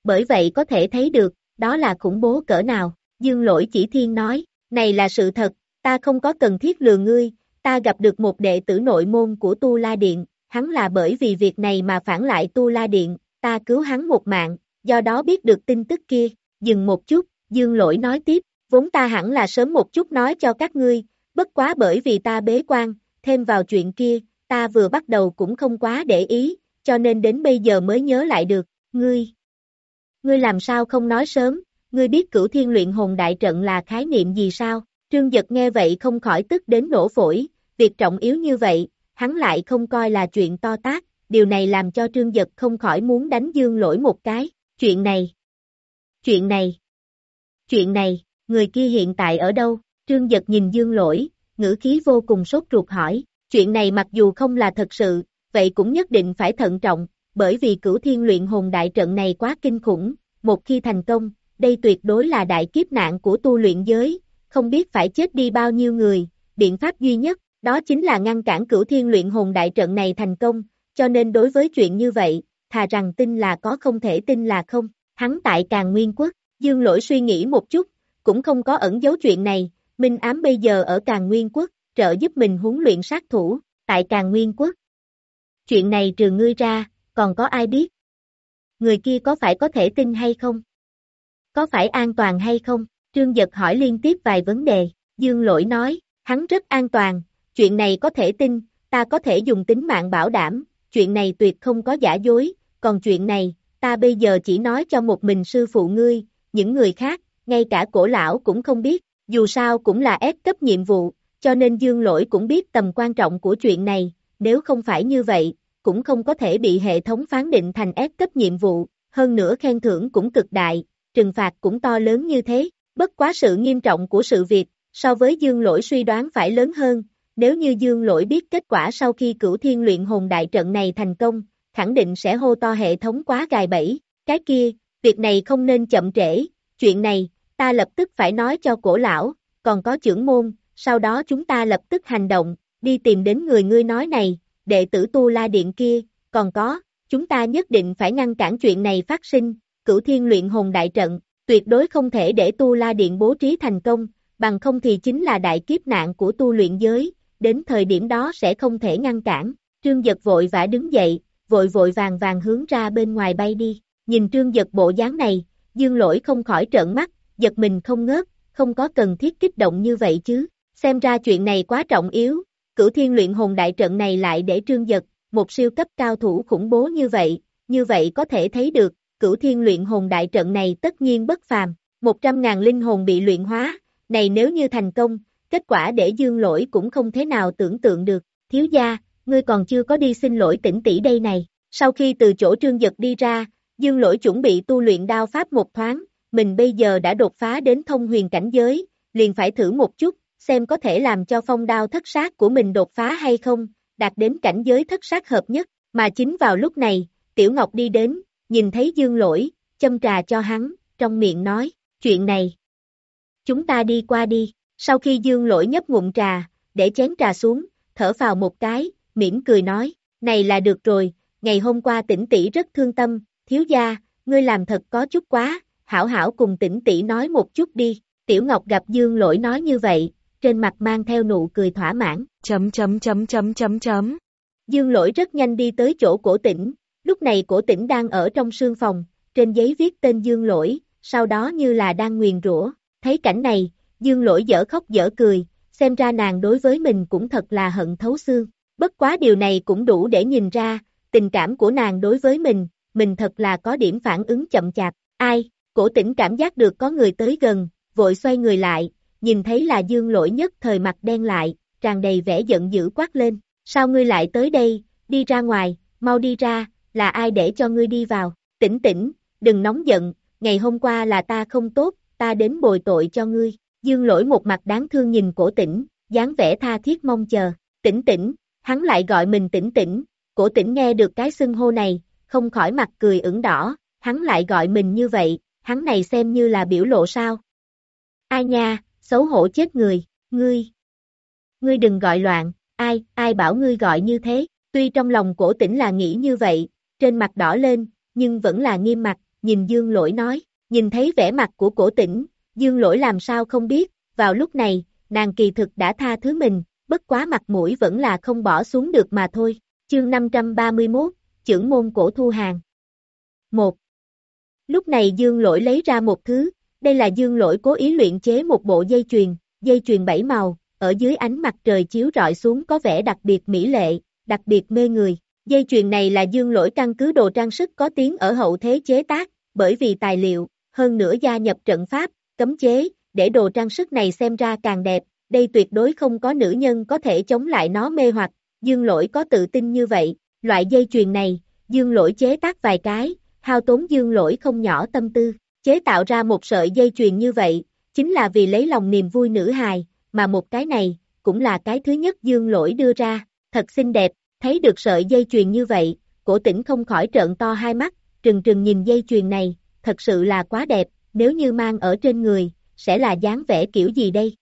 Bởi vậy có thể thấy được, đó là khủng bố cỡ nào, dương lỗi chỉ thiên nói, này là sự thật, ta không có cần thiết lừa ngươi, ta gặp được một đệ tử nội môn của Tu La Điện, hắn là bởi vì việc này mà phản lại Tu La Điện, ta cứu hắn một mạng, do đó biết được tin tức kia, dừng một chút, dương lỗi nói tiếp, vốn ta hẳn là sớm một chút nói cho các ngươi, bất quá bởi vì ta bế quan, thêm vào chuyện kia, ta vừa bắt đầu cũng không quá để ý, cho nên đến bây giờ mới nhớ lại được, ngươi. Ngươi làm sao không nói sớm, ngươi biết cửu thiên luyện hồn đại trận là khái niệm gì sao? Trương Giật nghe vậy không khỏi tức đến nổ phổi, việc trọng yếu như vậy, hắn lại không coi là chuyện to tác, điều này làm cho Trương Giật không khỏi muốn đánh dương lỗi một cái, chuyện này, chuyện này, chuyện này, người kia hiện tại ở đâu? Trương Giật nhìn dương lỗi, ngữ khí vô cùng sốt ruột hỏi, chuyện này mặc dù không là thật sự, vậy cũng nhất định phải thận trọng, bởi vì cửu thiên luyện hồn đại trận này quá kinh khủng, một khi thành công, đây tuyệt đối là đại kiếp nạn của tu luyện giới, không biết phải chết đi bao nhiêu người, biện pháp duy nhất, đó chính là ngăn cản cửu thiên luyện hồn đại trận này thành công, cho nên đối với chuyện như vậy, thà rằng tin là có không thể tin là không, hắn tại càng nguyên quốc, dương lỗi suy nghĩ một chút, cũng không có ẩn dấu chuyện này, Minh ám bây giờ ở càng nguyên quốc, trợ giúp mình huấn luyện sát thủ, tại càng nguyên quốc. Chuyện này trừ ngươi ra, còn có ai biết? Người kia có phải có thể tin hay không? Có phải an toàn hay không? Trương Giật hỏi liên tiếp vài vấn đề, Dương Lỗi nói, hắn rất an toàn, chuyện này có thể tin, ta có thể dùng tính mạng bảo đảm, chuyện này tuyệt không có giả dối, còn chuyện này, ta bây giờ chỉ nói cho một mình sư phụ ngươi, những người khác, ngay cả cổ lão cũng không biết, dù sao cũng là ép cấp nhiệm vụ, cho nên Dương Lỗi cũng biết tầm quan trọng của chuyện này, nếu không phải như vậy, cũng không có thể bị hệ thống phán định thành ép cấp nhiệm vụ, hơn nữa khen thưởng cũng cực đại, trừng phạt cũng to lớn như thế, bất quá sự nghiêm trọng của sự việc, so với Dương Lỗi suy đoán phải lớn hơn, nếu như Dương Lỗi biết kết quả sau khi cửu thiên luyện hồn đại trận này thành công, khẳng định sẽ hô to hệ thống quá gài bẫy, cái kia, việc này không nên chậm trễ, chuyện này, ta lập tức phải nói cho cổ lão, còn có trưởng môn, sau đó chúng ta lập tức hành động, đi tìm đến người ngươi nói này, đệ tử tu la điện kia, còn có, chúng ta nhất định phải ngăn cản chuyện này phát sinh, cửu thiên luyện hồn đại trận, tuyệt đối không thể để tu la điện bố trí thành công, bằng không thì chính là đại kiếp nạn của tu luyện giới, đến thời điểm đó sẽ không thể ngăn cản, trương giật vội vã đứng dậy, vội vội vàng vàng hướng ra bên ngoài bay đi, nhìn trương giật bộ dáng này, dương lỗi không khỏi trợn mắt, giật mình không ngớt, không có cần thiết kích động như vậy chứ, xem ra chuyện này quá trọng yếu, cửu thiên luyện hồn đại trận này lại để trương giật, một siêu cấp cao thủ khủng bố như vậy, như vậy có thể thấy được, cửu thiên luyện hồn đại trận này tất nhiên bất phàm, 100.000 linh hồn bị luyện hóa, này nếu như thành công, kết quả để dương lỗi cũng không thế nào tưởng tượng được, thiếu gia, ngươi còn chưa có đi xin lỗi tỉnh tỷ đây này, sau khi từ chỗ trương giật đi ra, dương lỗi chuẩn bị tu luyện đao pháp một thoáng, mình bây giờ đã đột phá đến thông huyền cảnh giới, liền phải thử một chút, xem có thể làm cho phong đao thất sát của mình đột phá hay không, đạt đến cảnh giới thất sát hợp nhất, Mà chính vào lúc này, Tiểu Ngọc đi đến, nhìn thấy Dương Lỗi, châm trà cho hắn, trong miệng nói, chuyện này. Chúng ta đi qua đi, sau khi Dương Lỗi nhấp ngụm trà, để chén trà xuống, thở vào một cái, mỉm cười nói, này là được rồi, ngày hôm qua tỉnh tỷ rất thương tâm, thiếu gia, ngươi làm thật có chút quá, hảo hảo cùng tỉnh tỷ nói một chút đi, Tiểu Ngọc gặp Dương Lỗi nói như vậy, trên mặt mang theo nụ cười thỏa mãn. Chấm chấm chấm chấm chấm chấm. Dương Lỗi rất nhanh đi tới chỗ cổ tỉnh, lúc này cổ tỉnh đang ở trong sương phòng, trên giấy viết tên Dương Lỗi, sau đó như là đang nguyền rủa, thấy cảnh này, Dương Lỗi dở khóc dở cười, xem ra nàng đối với mình cũng thật là hận thấu xương, bất quá điều này cũng đủ để nhìn ra, tình cảm của nàng đối với mình, mình thật là có điểm phản ứng chậm chạp, ai, cổ tỉnh cảm giác được có người tới gần, vội xoay người lại, nhìn thấy là dương lỗi nhất thời mặt đen lại, tràn đầy vẻ giận dữ quát lên, sao ngươi lại tới đây, đi ra ngoài, mau đi ra, là ai để cho ngươi đi vào, tỉnh tỉnh, đừng nóng giận, ngày hôm qua là ta không tốt, ta đến bồi tội cho ngươi, dương lỗi một mặt đáng thương nhìn cổ tỉnh, dáng vẻ tha thiết mong chờ, tỉnh tỉnh, hắn lại gọi mình tỉnh tỉnh, cổ tỉnh nghe được cái xưng hô này, không khỏi mặt cười ửng đỏ, hắn lại gọi mình như vậy, hắn này xem như là biểu lộ sao. Ai nha, xấu hổ chết người, ngươi. Ngươi đừng gọi loạn, ai, ai bảo ngươi gọi như thế, tuy trong lòng cổ tỉnh là nghĩ như vậy, trên mặt đỏ lên, nhưng vẫn là nghiêm mặt, nhìn dương lỗi nói, nhìn thấy vẻ mặt của cổ tỉnh, dương lỗi làm sao không biết, vào lúc này, nàng kỳ thực đã tha thứ mình, bất quá mặt mũi vẫn là không bỏ xuống được mà thôi. Chương 531, trưởng môn cổ thu hàng. 1. Lúc này Dương Lỗi lấy ra một thứ, đây là Dương Lỗi cố ý luyện chế một bộ dây chuyền, dây chuyền bảy màu, ở dưới ánh mặt trời chiếu rọi xuống có vẻ đặc biệt mỹ lệ, đặc biệt mê người. Dây chuyền này là Dương Lỗi căn cứ đồ trang sức có tiếng ở hậu thế chế tác, bởi vì tài liệu, hơn nữa gia nhập trận pháp, cấm chế, để đồ trang sức này xem ra càng đẹp, đây tuyệt đối không có nữ nhân có thể chống lại nó mê hoặc, Dương Lỗi có tự tin như vậy, loại dây chuyền này, Dương Lỗi chế tác vài cái, hao tốn Dương Lỗi không nhỏ tâm tư, chế tạo ra một sợi dây chuyền như vậy, chính là vì lấy lòng niềm vui nữ hài, mà một cái này, cũng là cái thứ nhất Dương Lỗi đưa ra, thật xinh đẹp, thấy được sợi dây chuyền như vậy, cổ tỉnh không khỏi trợn to hai mắt, trừng trừng nhìn dây chuyền này, thật sự là quá đẹp, nếu như mang ở trên người, sẽ là dáng vẻ kiểu gì đây?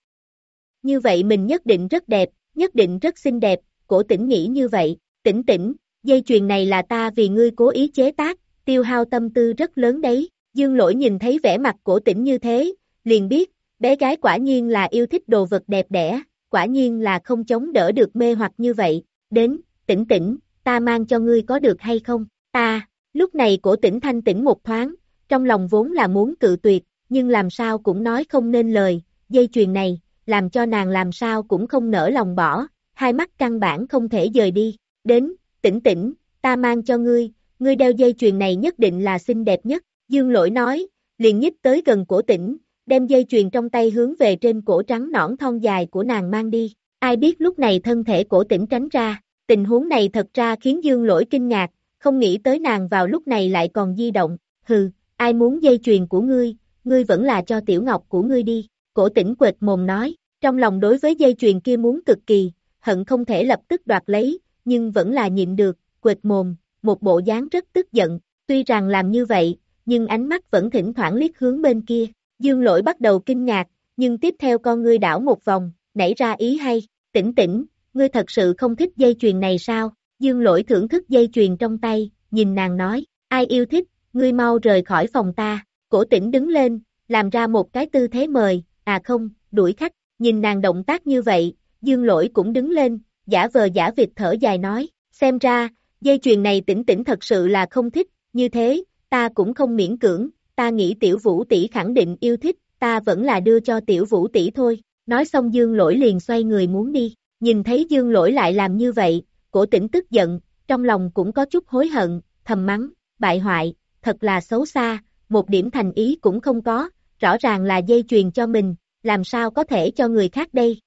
Như vậy mình nhất định rất đẹp, nhất định rất xinh đẹp, cổ tỉnh nghĩ như vậy, tỉnh tỉnh, dây chuyền này là ta vì ngươi cố ý chế tác, tiêu hao tâm tư rất lớn đấy, dương lỗi nhìn thấy vẻ mặt cổ tỉnh như thế, liền biết, bé gái quả nhiên là yêu thích đồ vật đẹp đẽ, quả nhiên là không chống đỡ được mê hoặc như vậy, đến, tỉnh tỉnh, ta mang cho ngươi có được hay không, ta, lúc này cổ tỉnh thanh tỉnh một thoáng, trong lòng vốn là muốn cự tuyệt, nhưng làm sao cũng nói không nên lời, dây chuyền này, làm cho nàng làm sao cũng không nỡ lòng bỏ, hai mắt căn bản không thể rời đi, đến, tỉnh tỉnh, ta mang cho ngươi, ngươi đeo dây chuyền này nhất định là xinh đẹp nhất, dương lỗi nói, liền nhích tới gần cổ tỉnh, đem dây chuyền trong tay hướng về trên cổ trắng nõn thon dài của nàng mang đi, ai biết lúc này thân thể cổ tỉnh tránh ra, tình huống này thật ra khiến dương lỗi kinh ngạc, không nghĩ tới nàng vào lúc này lại còn di động, hừ, ai muốn dây chuyền của ngươi, ngươi vẫn là cho tiểu ngọc của ngươi đi, cổ tỉnh quệt mồm nói, trong lòng đối với dây chuyền kia muốn cực kỳ, hận không thể lập tức đoạt lấy, nhưng vẫn là nhịn được, quệt mồm, một bộ dáng rất tức giận, tuy rằng làm như vậy, nhưng ánh mắt vẫn thỉnh thoảng liếc hướng bên kia, dương lỗi bắt đầu kinh ngạc, nhưng tiếp theo con ngươi đảo một vòng, nảy ra ý hay, tỉnh tỉnh, ngươi thật sự không thích dây chuyền này sao, dương lỗi thưởng thức dây chuyền trong tay, nhìn nàng nói, ai yêu thích, ngươi mau rời khỏi phòng ta, cổ tỉnh đứng lên, làm ra một cái tư thế mời, à không, đuổi khách, nhìn nàng động tác như vậy, dương lỗi cũng đứng lên, giả vờ giả vịt thở dài nói, xem ra, dây chuyền này tỉnh tỉnh thật sự là không thích, như thế, ta cũng không miễn cưỡng, ta nghĩ tiểu vũ tỷ khẳng định yêu thích, ta vẫn là đưa cho tiểu vũ tỷ thôi, nói xong dương lỗi liền xoay người muốn đi, nhìn thấy dương lỗi lại làm như vậy, cổ tỉnh tức giận, trong lòng cũng có chút hối hận, thầm mắng, bại hoại, thật là xấu xa, một điểm thành ý cũng không có, rõ ràng là dây chuyền cho mình, làm sao có thể cho người khác đây.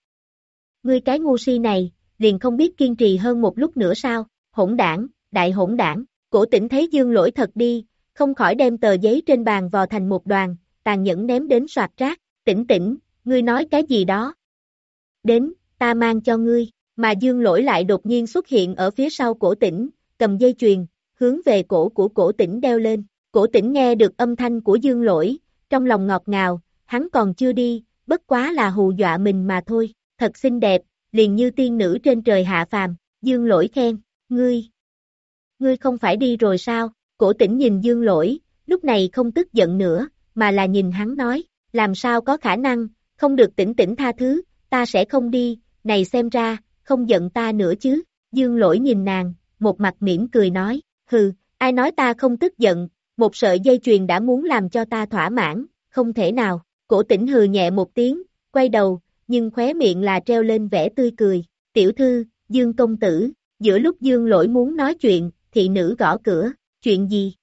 Ngươi cái ngu si này, liền không biết kiên trì hơn một lúc nữa sao, hỗn đảng, đại hỗn đảng, cổ tỉnh thấy dương lỗi thật đi, không khỏi đem tờ giấy trên bàn vò thành một đoàn, tàn nhẫn ném đến soạt rác, tỉnh tỉnh, ngươi nói cái gì đó. Đến, ta mang cho ngươi, mà dương lỗi lại đột nhiên xuất hiện ở phía sau cổ tỉnh, cầm dây chuyền, hướng về cổ của cổ tỉnh đeo lên. Cổ tỉnh nghe được âm thanh của dương lỗi, trong lòng ngọt ngào, hắn còn chưa đi, bất quá là hù dọa mình mà thôi, thật xinh đẹp, liền như tiên nữ trên trời hạ phàm, dương lỗi khen, ngươi, ngươi không phải đi rồi sao, cổ tỉnh nhìn dương lỗi, lúc này không tức giận nữa, mà là nhìn hắn nói, làm sao có khả năng, không được tỉnh tỉnh tha thứ, ta sẽ không đi, này xem ra, không giận ta nữa chứ, dương lỗi nhìn nàng, một mặt mỉm cười nói, hừ, ai nói ta không tức giận, một sợi dây chuyền đã muốn làm cho ta thỏa mãn, không thể nào, cổ tỉnh hừ nhẹ một tiếng, quay đầu, nhưng khóe miệng là treo lên vẻ tươi cười, tiểu thư, dương công tử, giữa lúc dương lỗi muốn nói chuyện, thị nữ gõ cửa, chuyện gì?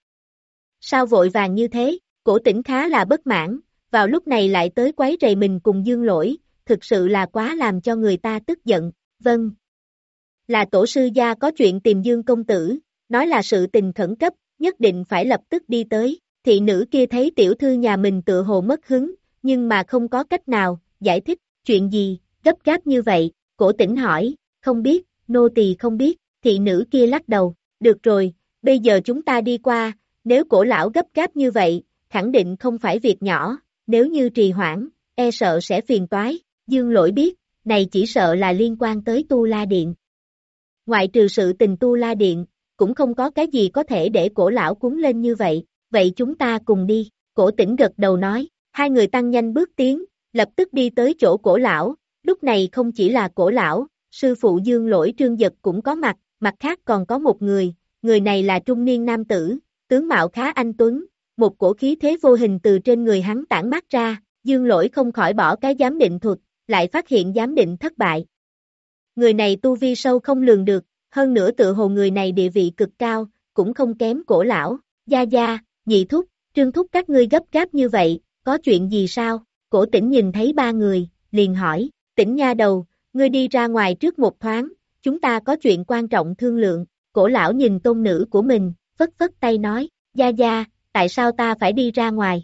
Sao vội vàng như thế, cổ tỉnh khá là bất mãn, vào lúc này lại tới quấy rầy mình cùng dương lỗi, thực sự là quá làm cho người ta tức giận, vâng. Là tổ sư gia có chuyện tìm dương công tử, nói là sự tình khẩn cấp, nhất định phải lập tức đi tới, thị nữ kia thấy tiểu thư nhà mình tự hồ mất hứng, nhưng mà không có cách nào, giải thích, chuyện gì, gấp gáp như vậy, cổ tỉnh hỏi, không biết, nô tỳ không biết, thị nữ kia lắc đầu, được rồi, bây giờ chúng ta đi qua, nếu cổ lão gấp gáp như vậy, khẳng định không phải việc nhỏ, nếu như trì hoãn, e sợ sẽ phiền toái, dương lỗi biết, này chỉ sợ là liên quan tới Tu La Điện. Ngoại trừ sự tình Tu La Điện, cũng không có cái gì có thể để cổ lão cuốn lên như vậy, vậy chúng ta cùng đi, cổ tỉnh gật đầu nói, hai người tăng nhanh bước tiến, lập tức đi tới chỗ cổ lão, lúc này không chỉ là cổ lão, sư phụ dương lỗi trương giật cũng có mặt, mặt khác còn có một người, người này là trung niên nam tử, tướng mạo khá anh tuấn, một cổ khí thế vô hình từ trên người hắn tản mát ra, dương lỗi không khỏi bỏ cái giám định thuật, lại phát hiện giám định thất bại. Người này tu vi sâu không lường được, hơn nữa tự hồ người này địa vị cực cao, cũng không kém cổ lão, gia gia, nhị thúc, trương thúc các ngươi gấp gáp như vậy, có chuyện gì sao? Cổ tỉnh nhìn thấy ba người, liền hỏi, tỉnh nha đầu, ngươi đi ra ngoài trước một thoáng, chúng ta có chuyện quan trọng thương lượng, cổ lão nhìn tôn nữ của mình, phất phất tay nói, gia gia, tại sao ta phải đi ra ngoài?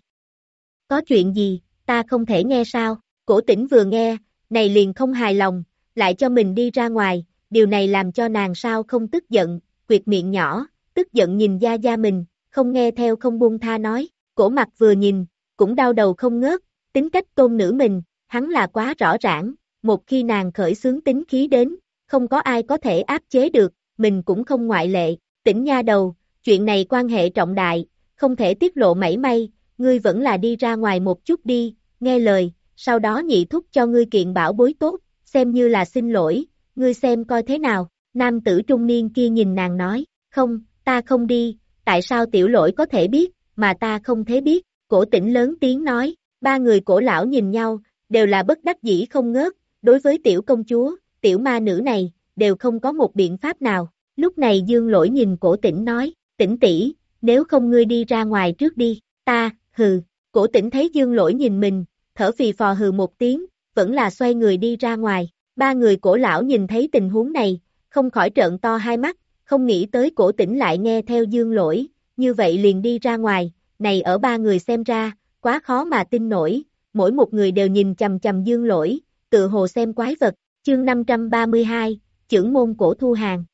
Có chuyện gì, ta không thể nghe sao? Cổ tỉnh vừa nghe, này liền không hài lòng, lại cho mình đi ra ngoài, điều này làm cho nàng sao không tức giận, quyệt miệng nhỏ, tức giận nhìn gia gia mình, không nghe theo không buông tha nói, cổ mặt vừa nhìn, cũng đau đầu không ngớt, tính cách tôn nữ mình, hắn là quá rõ ràng, một khi nàng khởi xướng tính khí đến, không có ai có thể áp chế được, mình cũng không ngoại lệ, tỉnh nha đầu, chuyện này quan hệ trọng đại, không thể tiết lộ mảy may, ngươi vẫn là đi ra ngoài một chút đi, nghe lời, sau đó nhị thúc cho ngươi kiện bảo bối tốt, xem như là xin lỗi, ngươi xem coi thế nào, nam tử trung niên kia nhìn nàng nói, không, ta không đi, tại sao tiểu lỗi có thể biết, mà ta không thể biết, cổ tỉnh lớn tiếng nói, ba người cổ lão nhìn nhau, đều là bất đắc dĩ không ngớt, đối với tiểu công chúa, tiểu ma nữ này, đều không có một biện pháp nào, lúc này dương lỗi nhìn cổ tỉnh nói, tỉnh tỷ nếu không ngươi đi ra ngoài trước đi, ta, hừ, cổ tỉnh thấy dương lỗi nhìn mình, thở phì phò hừ một tiếng, vẫn là xoay người đi ra ngoài, ba người cổ lão nhìn thấy tình huống này, không khỏi trợn to hai mắt, không nghĩ tới cổ tỉnh lại nghe theo dương lỗi, như vậy liền đi ra ngoài, này ở ba người xem ra, quá khó mà tin nổi, mỗi một người đều nhìn chầm chầm dương lỗi, tự hồ xem quái vật, chương 532, trưởng môn cổ thu hàng.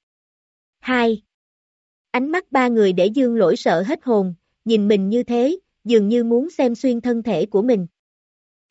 2. Ánh mắt ba người để dương lỗi sợ hết hồn, nhìn mình như thế, dường như muốn xem xuyên thân thể của mình.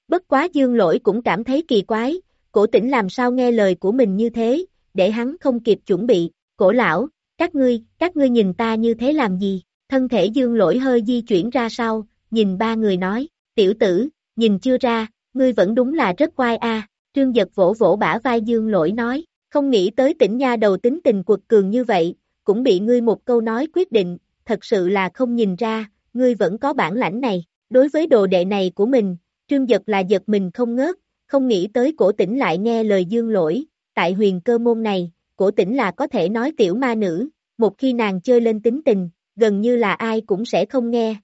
Bất quá dương lỗi cũng cảm thấy kỳ quái, cổ tỉnh làm sao nghe lời của mình như thế, để hắn không kịp chuẩn bị, cổ lão, các ngươi, các ngươi nhìn ta như thế làm gì, thân thể dương lỗi hơi di chuyển ra sau, nhìn ba người nói, tiểu tử, nhìn chưa ra, ngươi vẫn đúng là rất quai a. trương giật vỗ vỗ bả vai dương lỗi nói, không nghĩ tới tỉnh nha đầu tính tình quật cường như vậy, cũng bị ngươi một câu nói quyết định, thật sự là không nhìn ra, ngươi vẫn có bản lãnh này, đối với đồ đệ này của mình, trương giật là giật mình không ngớt, không nghĩ tới cổ tỉnh lại nghe lời dương lỗi, tại huyền cơ môn này, cổ tỉnh là có thể nói tiểu ma nữ, một khi nàng chơi lên tính tình, gần như là ai cũng sẽ không nghe.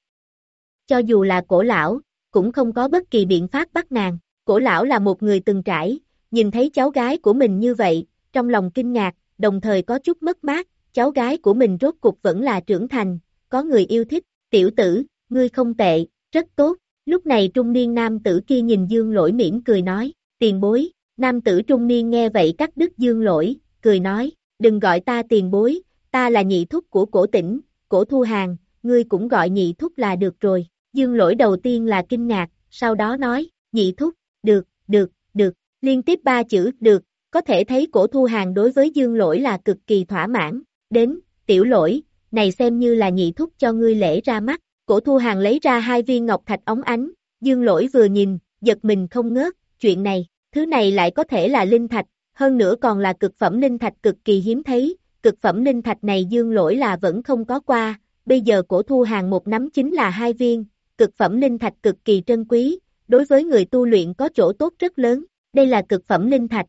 Cho dù là cổ lão, cũng không có bất kỳ biện pháp bắt nàng, cổ lão là một người từng trải, nhìn thấy cháu gái của mình như vậy, trong lòng kinh ngạc, đồng thời có chút mất mát, cháu gái của mình rốt cục vẫn là trưởng thành, có người yêu thích, tiểu tử, ngươi không tệ, rất tốt, lúc này trung niên nam tử kia nhìn dương lỗi mỉm cười nói, tiền bối, nam tử trung niên nghe vậy cắt đứt dương lỗi, cười nói, đừng gọi ta tiền bối, ta là nhị thúc của cổ tỉnh, cổ thu hàng, ngươi cũng gọi nhị thúc là được rồi. Dương lỗi đầu tiên là kinh ngạc, sau đó nói, nhị thúc, được, được, được, liên tiếp ba chữ, được, có thể thấy cổ thu hàng đối với dương lỗi là cực kỳ thỏa mãn, đến, tiểu lỗi, này xem như là nhị thúc cho ngươi lễ ra mắt, cổ thu hàng lấy ra hai viên ngọc thạch ống ánh, dương lỗi vừa nhìn, giật mình không ngớt, chuyện này, thứ này lại có thể là linh thạch, hơn nữa còn là cực phẩm linh thạch cực kỳ hiếm thấy, cực phẩm linh thạch này dương lỗi là vẫn không có qua, bây giờ cổ thu hàng một nắm chính là hai viên, cực phẩm linh thạch cực kỳ trân quý, đối với người tu luyện có chỗ tốt rất lớn, đây là cực phẩm linh thạch.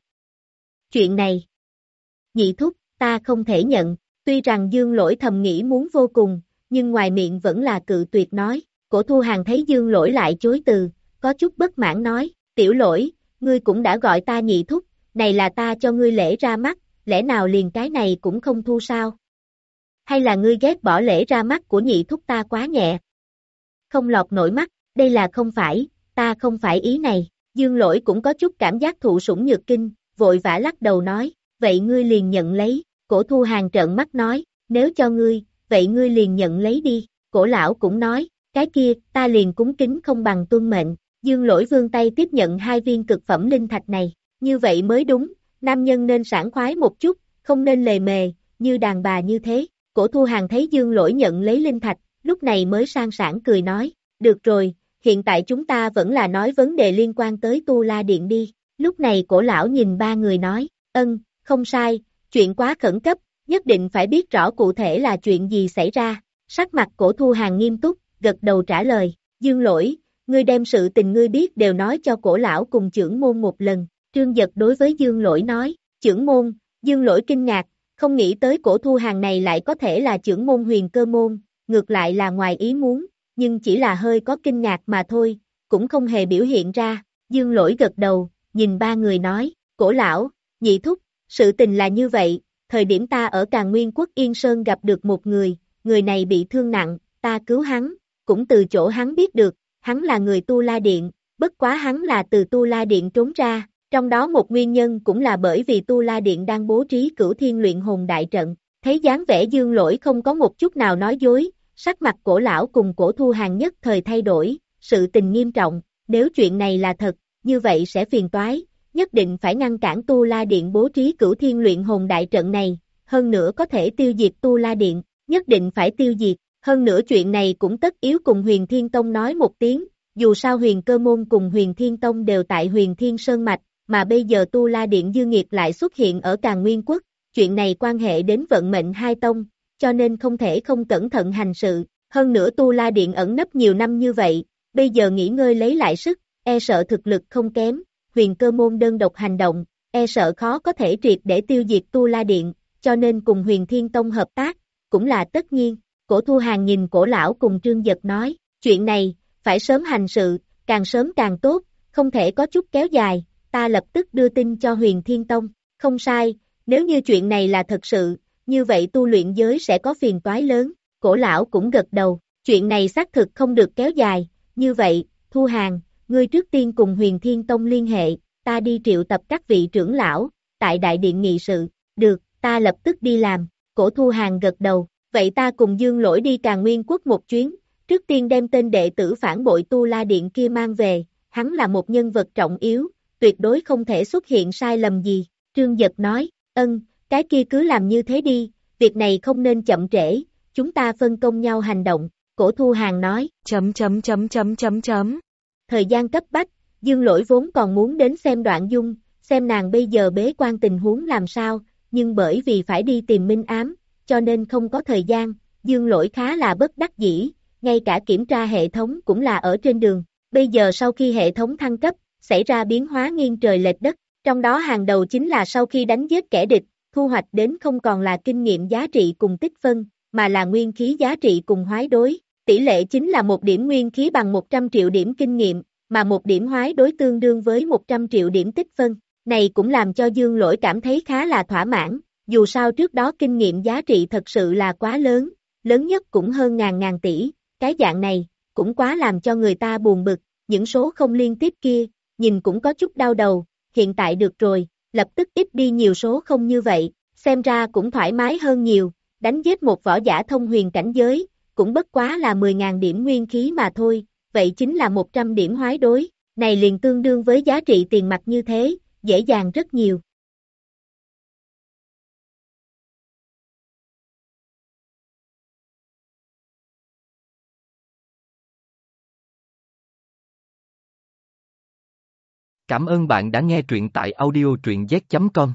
Chuyện này, nhị thúc, ta không thể nhận, tuy rằng dương lỗi thầm nghĩ muốn vô cùng, nhưng ngoài miệng vẫn là cự tuyệt nói, cổ thu hàng thấy dương lỗi lại chối từ, có chút bất mãn nói, tiểu lỗi, ngươi cũng đã gọi ta nhị thúc, này là ta cho ngươi lễ ra mắt, lẽ nào liền cái này cũng không thu sao? Hay là ngươi ghét bỏ lễ ra mắt của nhị thúc ta quá nhẹ? Không lọt nổi mắt, đây là không phải, ta không phải ý này, dương lỗi cũng có chút cảm giác thụ sủng nhược kinh, vội vã lắc đầu nói, vậy ngươi liền nhận lấy, cổ thu hàng trợn mắt nói, nếu cho ngươi, vậy ngươi liền nhận lấy đi, cổ lão cũng nói, cái kia, ta liền cúng kính không bằng tuân mệnh, dương lỗi vương tay tiếp nhận hai viên cực phẩm linh thạch này, như vậy mới đúng, nam nhân nên sảng khoái một chút, không nên lề mề, như đàn bà như thế, cổ thu hàng thấy dương lỗi nhận lấy linh thạch, lúc này mới sang sảng cười nói, được rồi, hiện tại chúng ta vẫn là nói vấn đề liên quan tới tu la điện đi, lúc này cổ lão nhìn ba người nói, ân, không sai, chuyện quá khẩn cấp, nhất định phải biết rõ cụ thể là chuyện gì xảy ra, sắc mặt cổ thu hàng nghiêm túc, gật đầu trả lời, dương lỗi, ngươi đem sự tình ngươi biết đều nói cho cổ lão cùng trưởng môn một lần, trương giật đối với dương lỗi nói, trưởng môn, dương lỗi kinh ngạc, không nghĩ tới cổ thu hàng này lại có thể là trưởng môn huyền cơ môn, ngược lại là ngoài ý muốn, nhưng chỉ là hơi có kinh ngạc mà thôi, cũng không hề biểu hiện ra, dương lỗi gật đầu, nhìn ba người nói, cổ lão, nhị thúc, sự tình là như vậy, thời điểm ta ở Càng Nguyên Quốc Yên Sơn gặp được một người, người này bị thương nặng, ta cứu hắn, cũng từ chỗ hắn biết được, hắn là người Tu La Điện, bất quá hắn là từ Tu La Điện trốn ra, trong đó một nguyên nhân cũng là bởi vì Tu La Điện đang bố trí cửu thiên luyện hồn đại trận, thấy dáng vẻ dương lỗi không có một chút nào nói dối, sắc mặt cổ lão cùng cổ thu hàng nhất thời thay đổi, sự tình nghiêm trọng, nếu chuyện này là thật, như vậy sẽ phiền toái, nhất định phải ngăn cản Tu La Điện bố trí cửu thiên luyện hồn đại trận này, hơn nữa có thể tiêu diệt Tu La Điện, nhất định phải tiêu diệt, hơn nữa chuyện này cũng tất yếu cùng huyền thiên tông nói một tiếng, dù sao huyền cơ môn cùng huyền thiên tông đều tại huyền thiên sơn mạch, mà bây giờ Tu La Điện dư nghiệt lại xuất hiện ở càng nguyên quốc, chuyện này quan hệ đến vận mệnh hai tông, cho nên không thể không cẩn thận hành sự, hơn nữa Tu La Điện ẩn nấp nhiều năm như vậy, bây giờ nghỉ ngơi lấy lại sức, e sợ thực lực không kém, huyền cơ môn đơn độc hành động, e sợ khó có thể triệt để tiêu diệt Tu La Điện, cho nên cùng huyền thiên tông hợp tác, cũng là tất nhiên, cổ thu hàng nhìn cổ lão cùng trương giật nói, chuyện này, phải sớm hành sự, càng sớm càng tốt, không thể có chút kéo dài, ta lập tức đưa tin cho huyền thiên tông, không sai, nếu như chuyện này là thật sự, như vậy tu luyện giới sẽ có phiền toái lớn, cổ lão cũng gật đầu, chuyện này xác thực không được kéo dài, như vậy, thu hàng, ngươi trước tiên cùng huyền thiên tông liên hệ, ta đi triệu tập các vị trưởng lão, tại đại điện nghị sự, được, ta lập tức đi làm, cổ thu hàng gật đầu, vậy ta cùng dương lỗi đi càng nguyên quốc một chuyến, trước tiên đem tên đệ tử phản bội tu la điện kia mang về, hắn là một nhân vật trọng yếu, tuyệt đối không thể xuất hiện sai lầm gì, trương giật nói, ân, cái kia cứ làm như thế đi, việc này không nên chậm trễ, chúng ta phân công nhau hành động, cổ thu hàng nói, chấm chấm chấm chấm chấm chấm. Thời gian cấp bách, dương lỗi vốn còn muốn đến xem đoạn dung, xem nàng bây giờ bế quan tình huống làm sao, nhưng bởi vì phải đi tìm minh ám, cho nên không có thời gian, dương lỗi khá là bất đắc dĩ, ngay cả kiểm tra hệ thống cũng là ở trên đường. Bây giờ sau khi hệ thống thăng cấp, xảy ra biến hóa nghiêng trời lệch đất, trong đó hàng đầu chính là sau khi đánh giết kẻ địch, thu hoạch đến không còn là kinh nghiệm giá trị cùng tích phân, mà là nguyên khí giá trị cùng hoái đối. Tỷ lệ chính là một điểm nguyên khí bằng 100 triệu điểm kinh nghiệm, mà một điểm hoái đối tương đương với 100 triệu điểm tích phân. Này cũng làm cho Dương Lỗi cảm thấy khá là thỏa mãn, dù sao trước đó kinh nghiệm giá trị thật sự là quá lớn, lớn nhất cũng hơn ngàn ngàn tỷ, cái dạng này, cũng quá làm cho người ta buồn bực, những số không liên tiếp kia, nhìn cũng có chút đau đầu, hiện tại được rồi, lập tức ít đi nhiều số không như vậy, xem ra cũng thoải mái hơn nhiều, đánh giết một võ giả thông huyền cảnh giới, cũng bất quá là 10.000 điểm nguyên khí mà thôi, vậy chính là 100 điểm hoái đối, này liền tương đương với giá trị tiền mặt như thế, dễ dàng rất nhiều. Cảm ơn bạn đã nghe truyện tại audiotruyenz.com.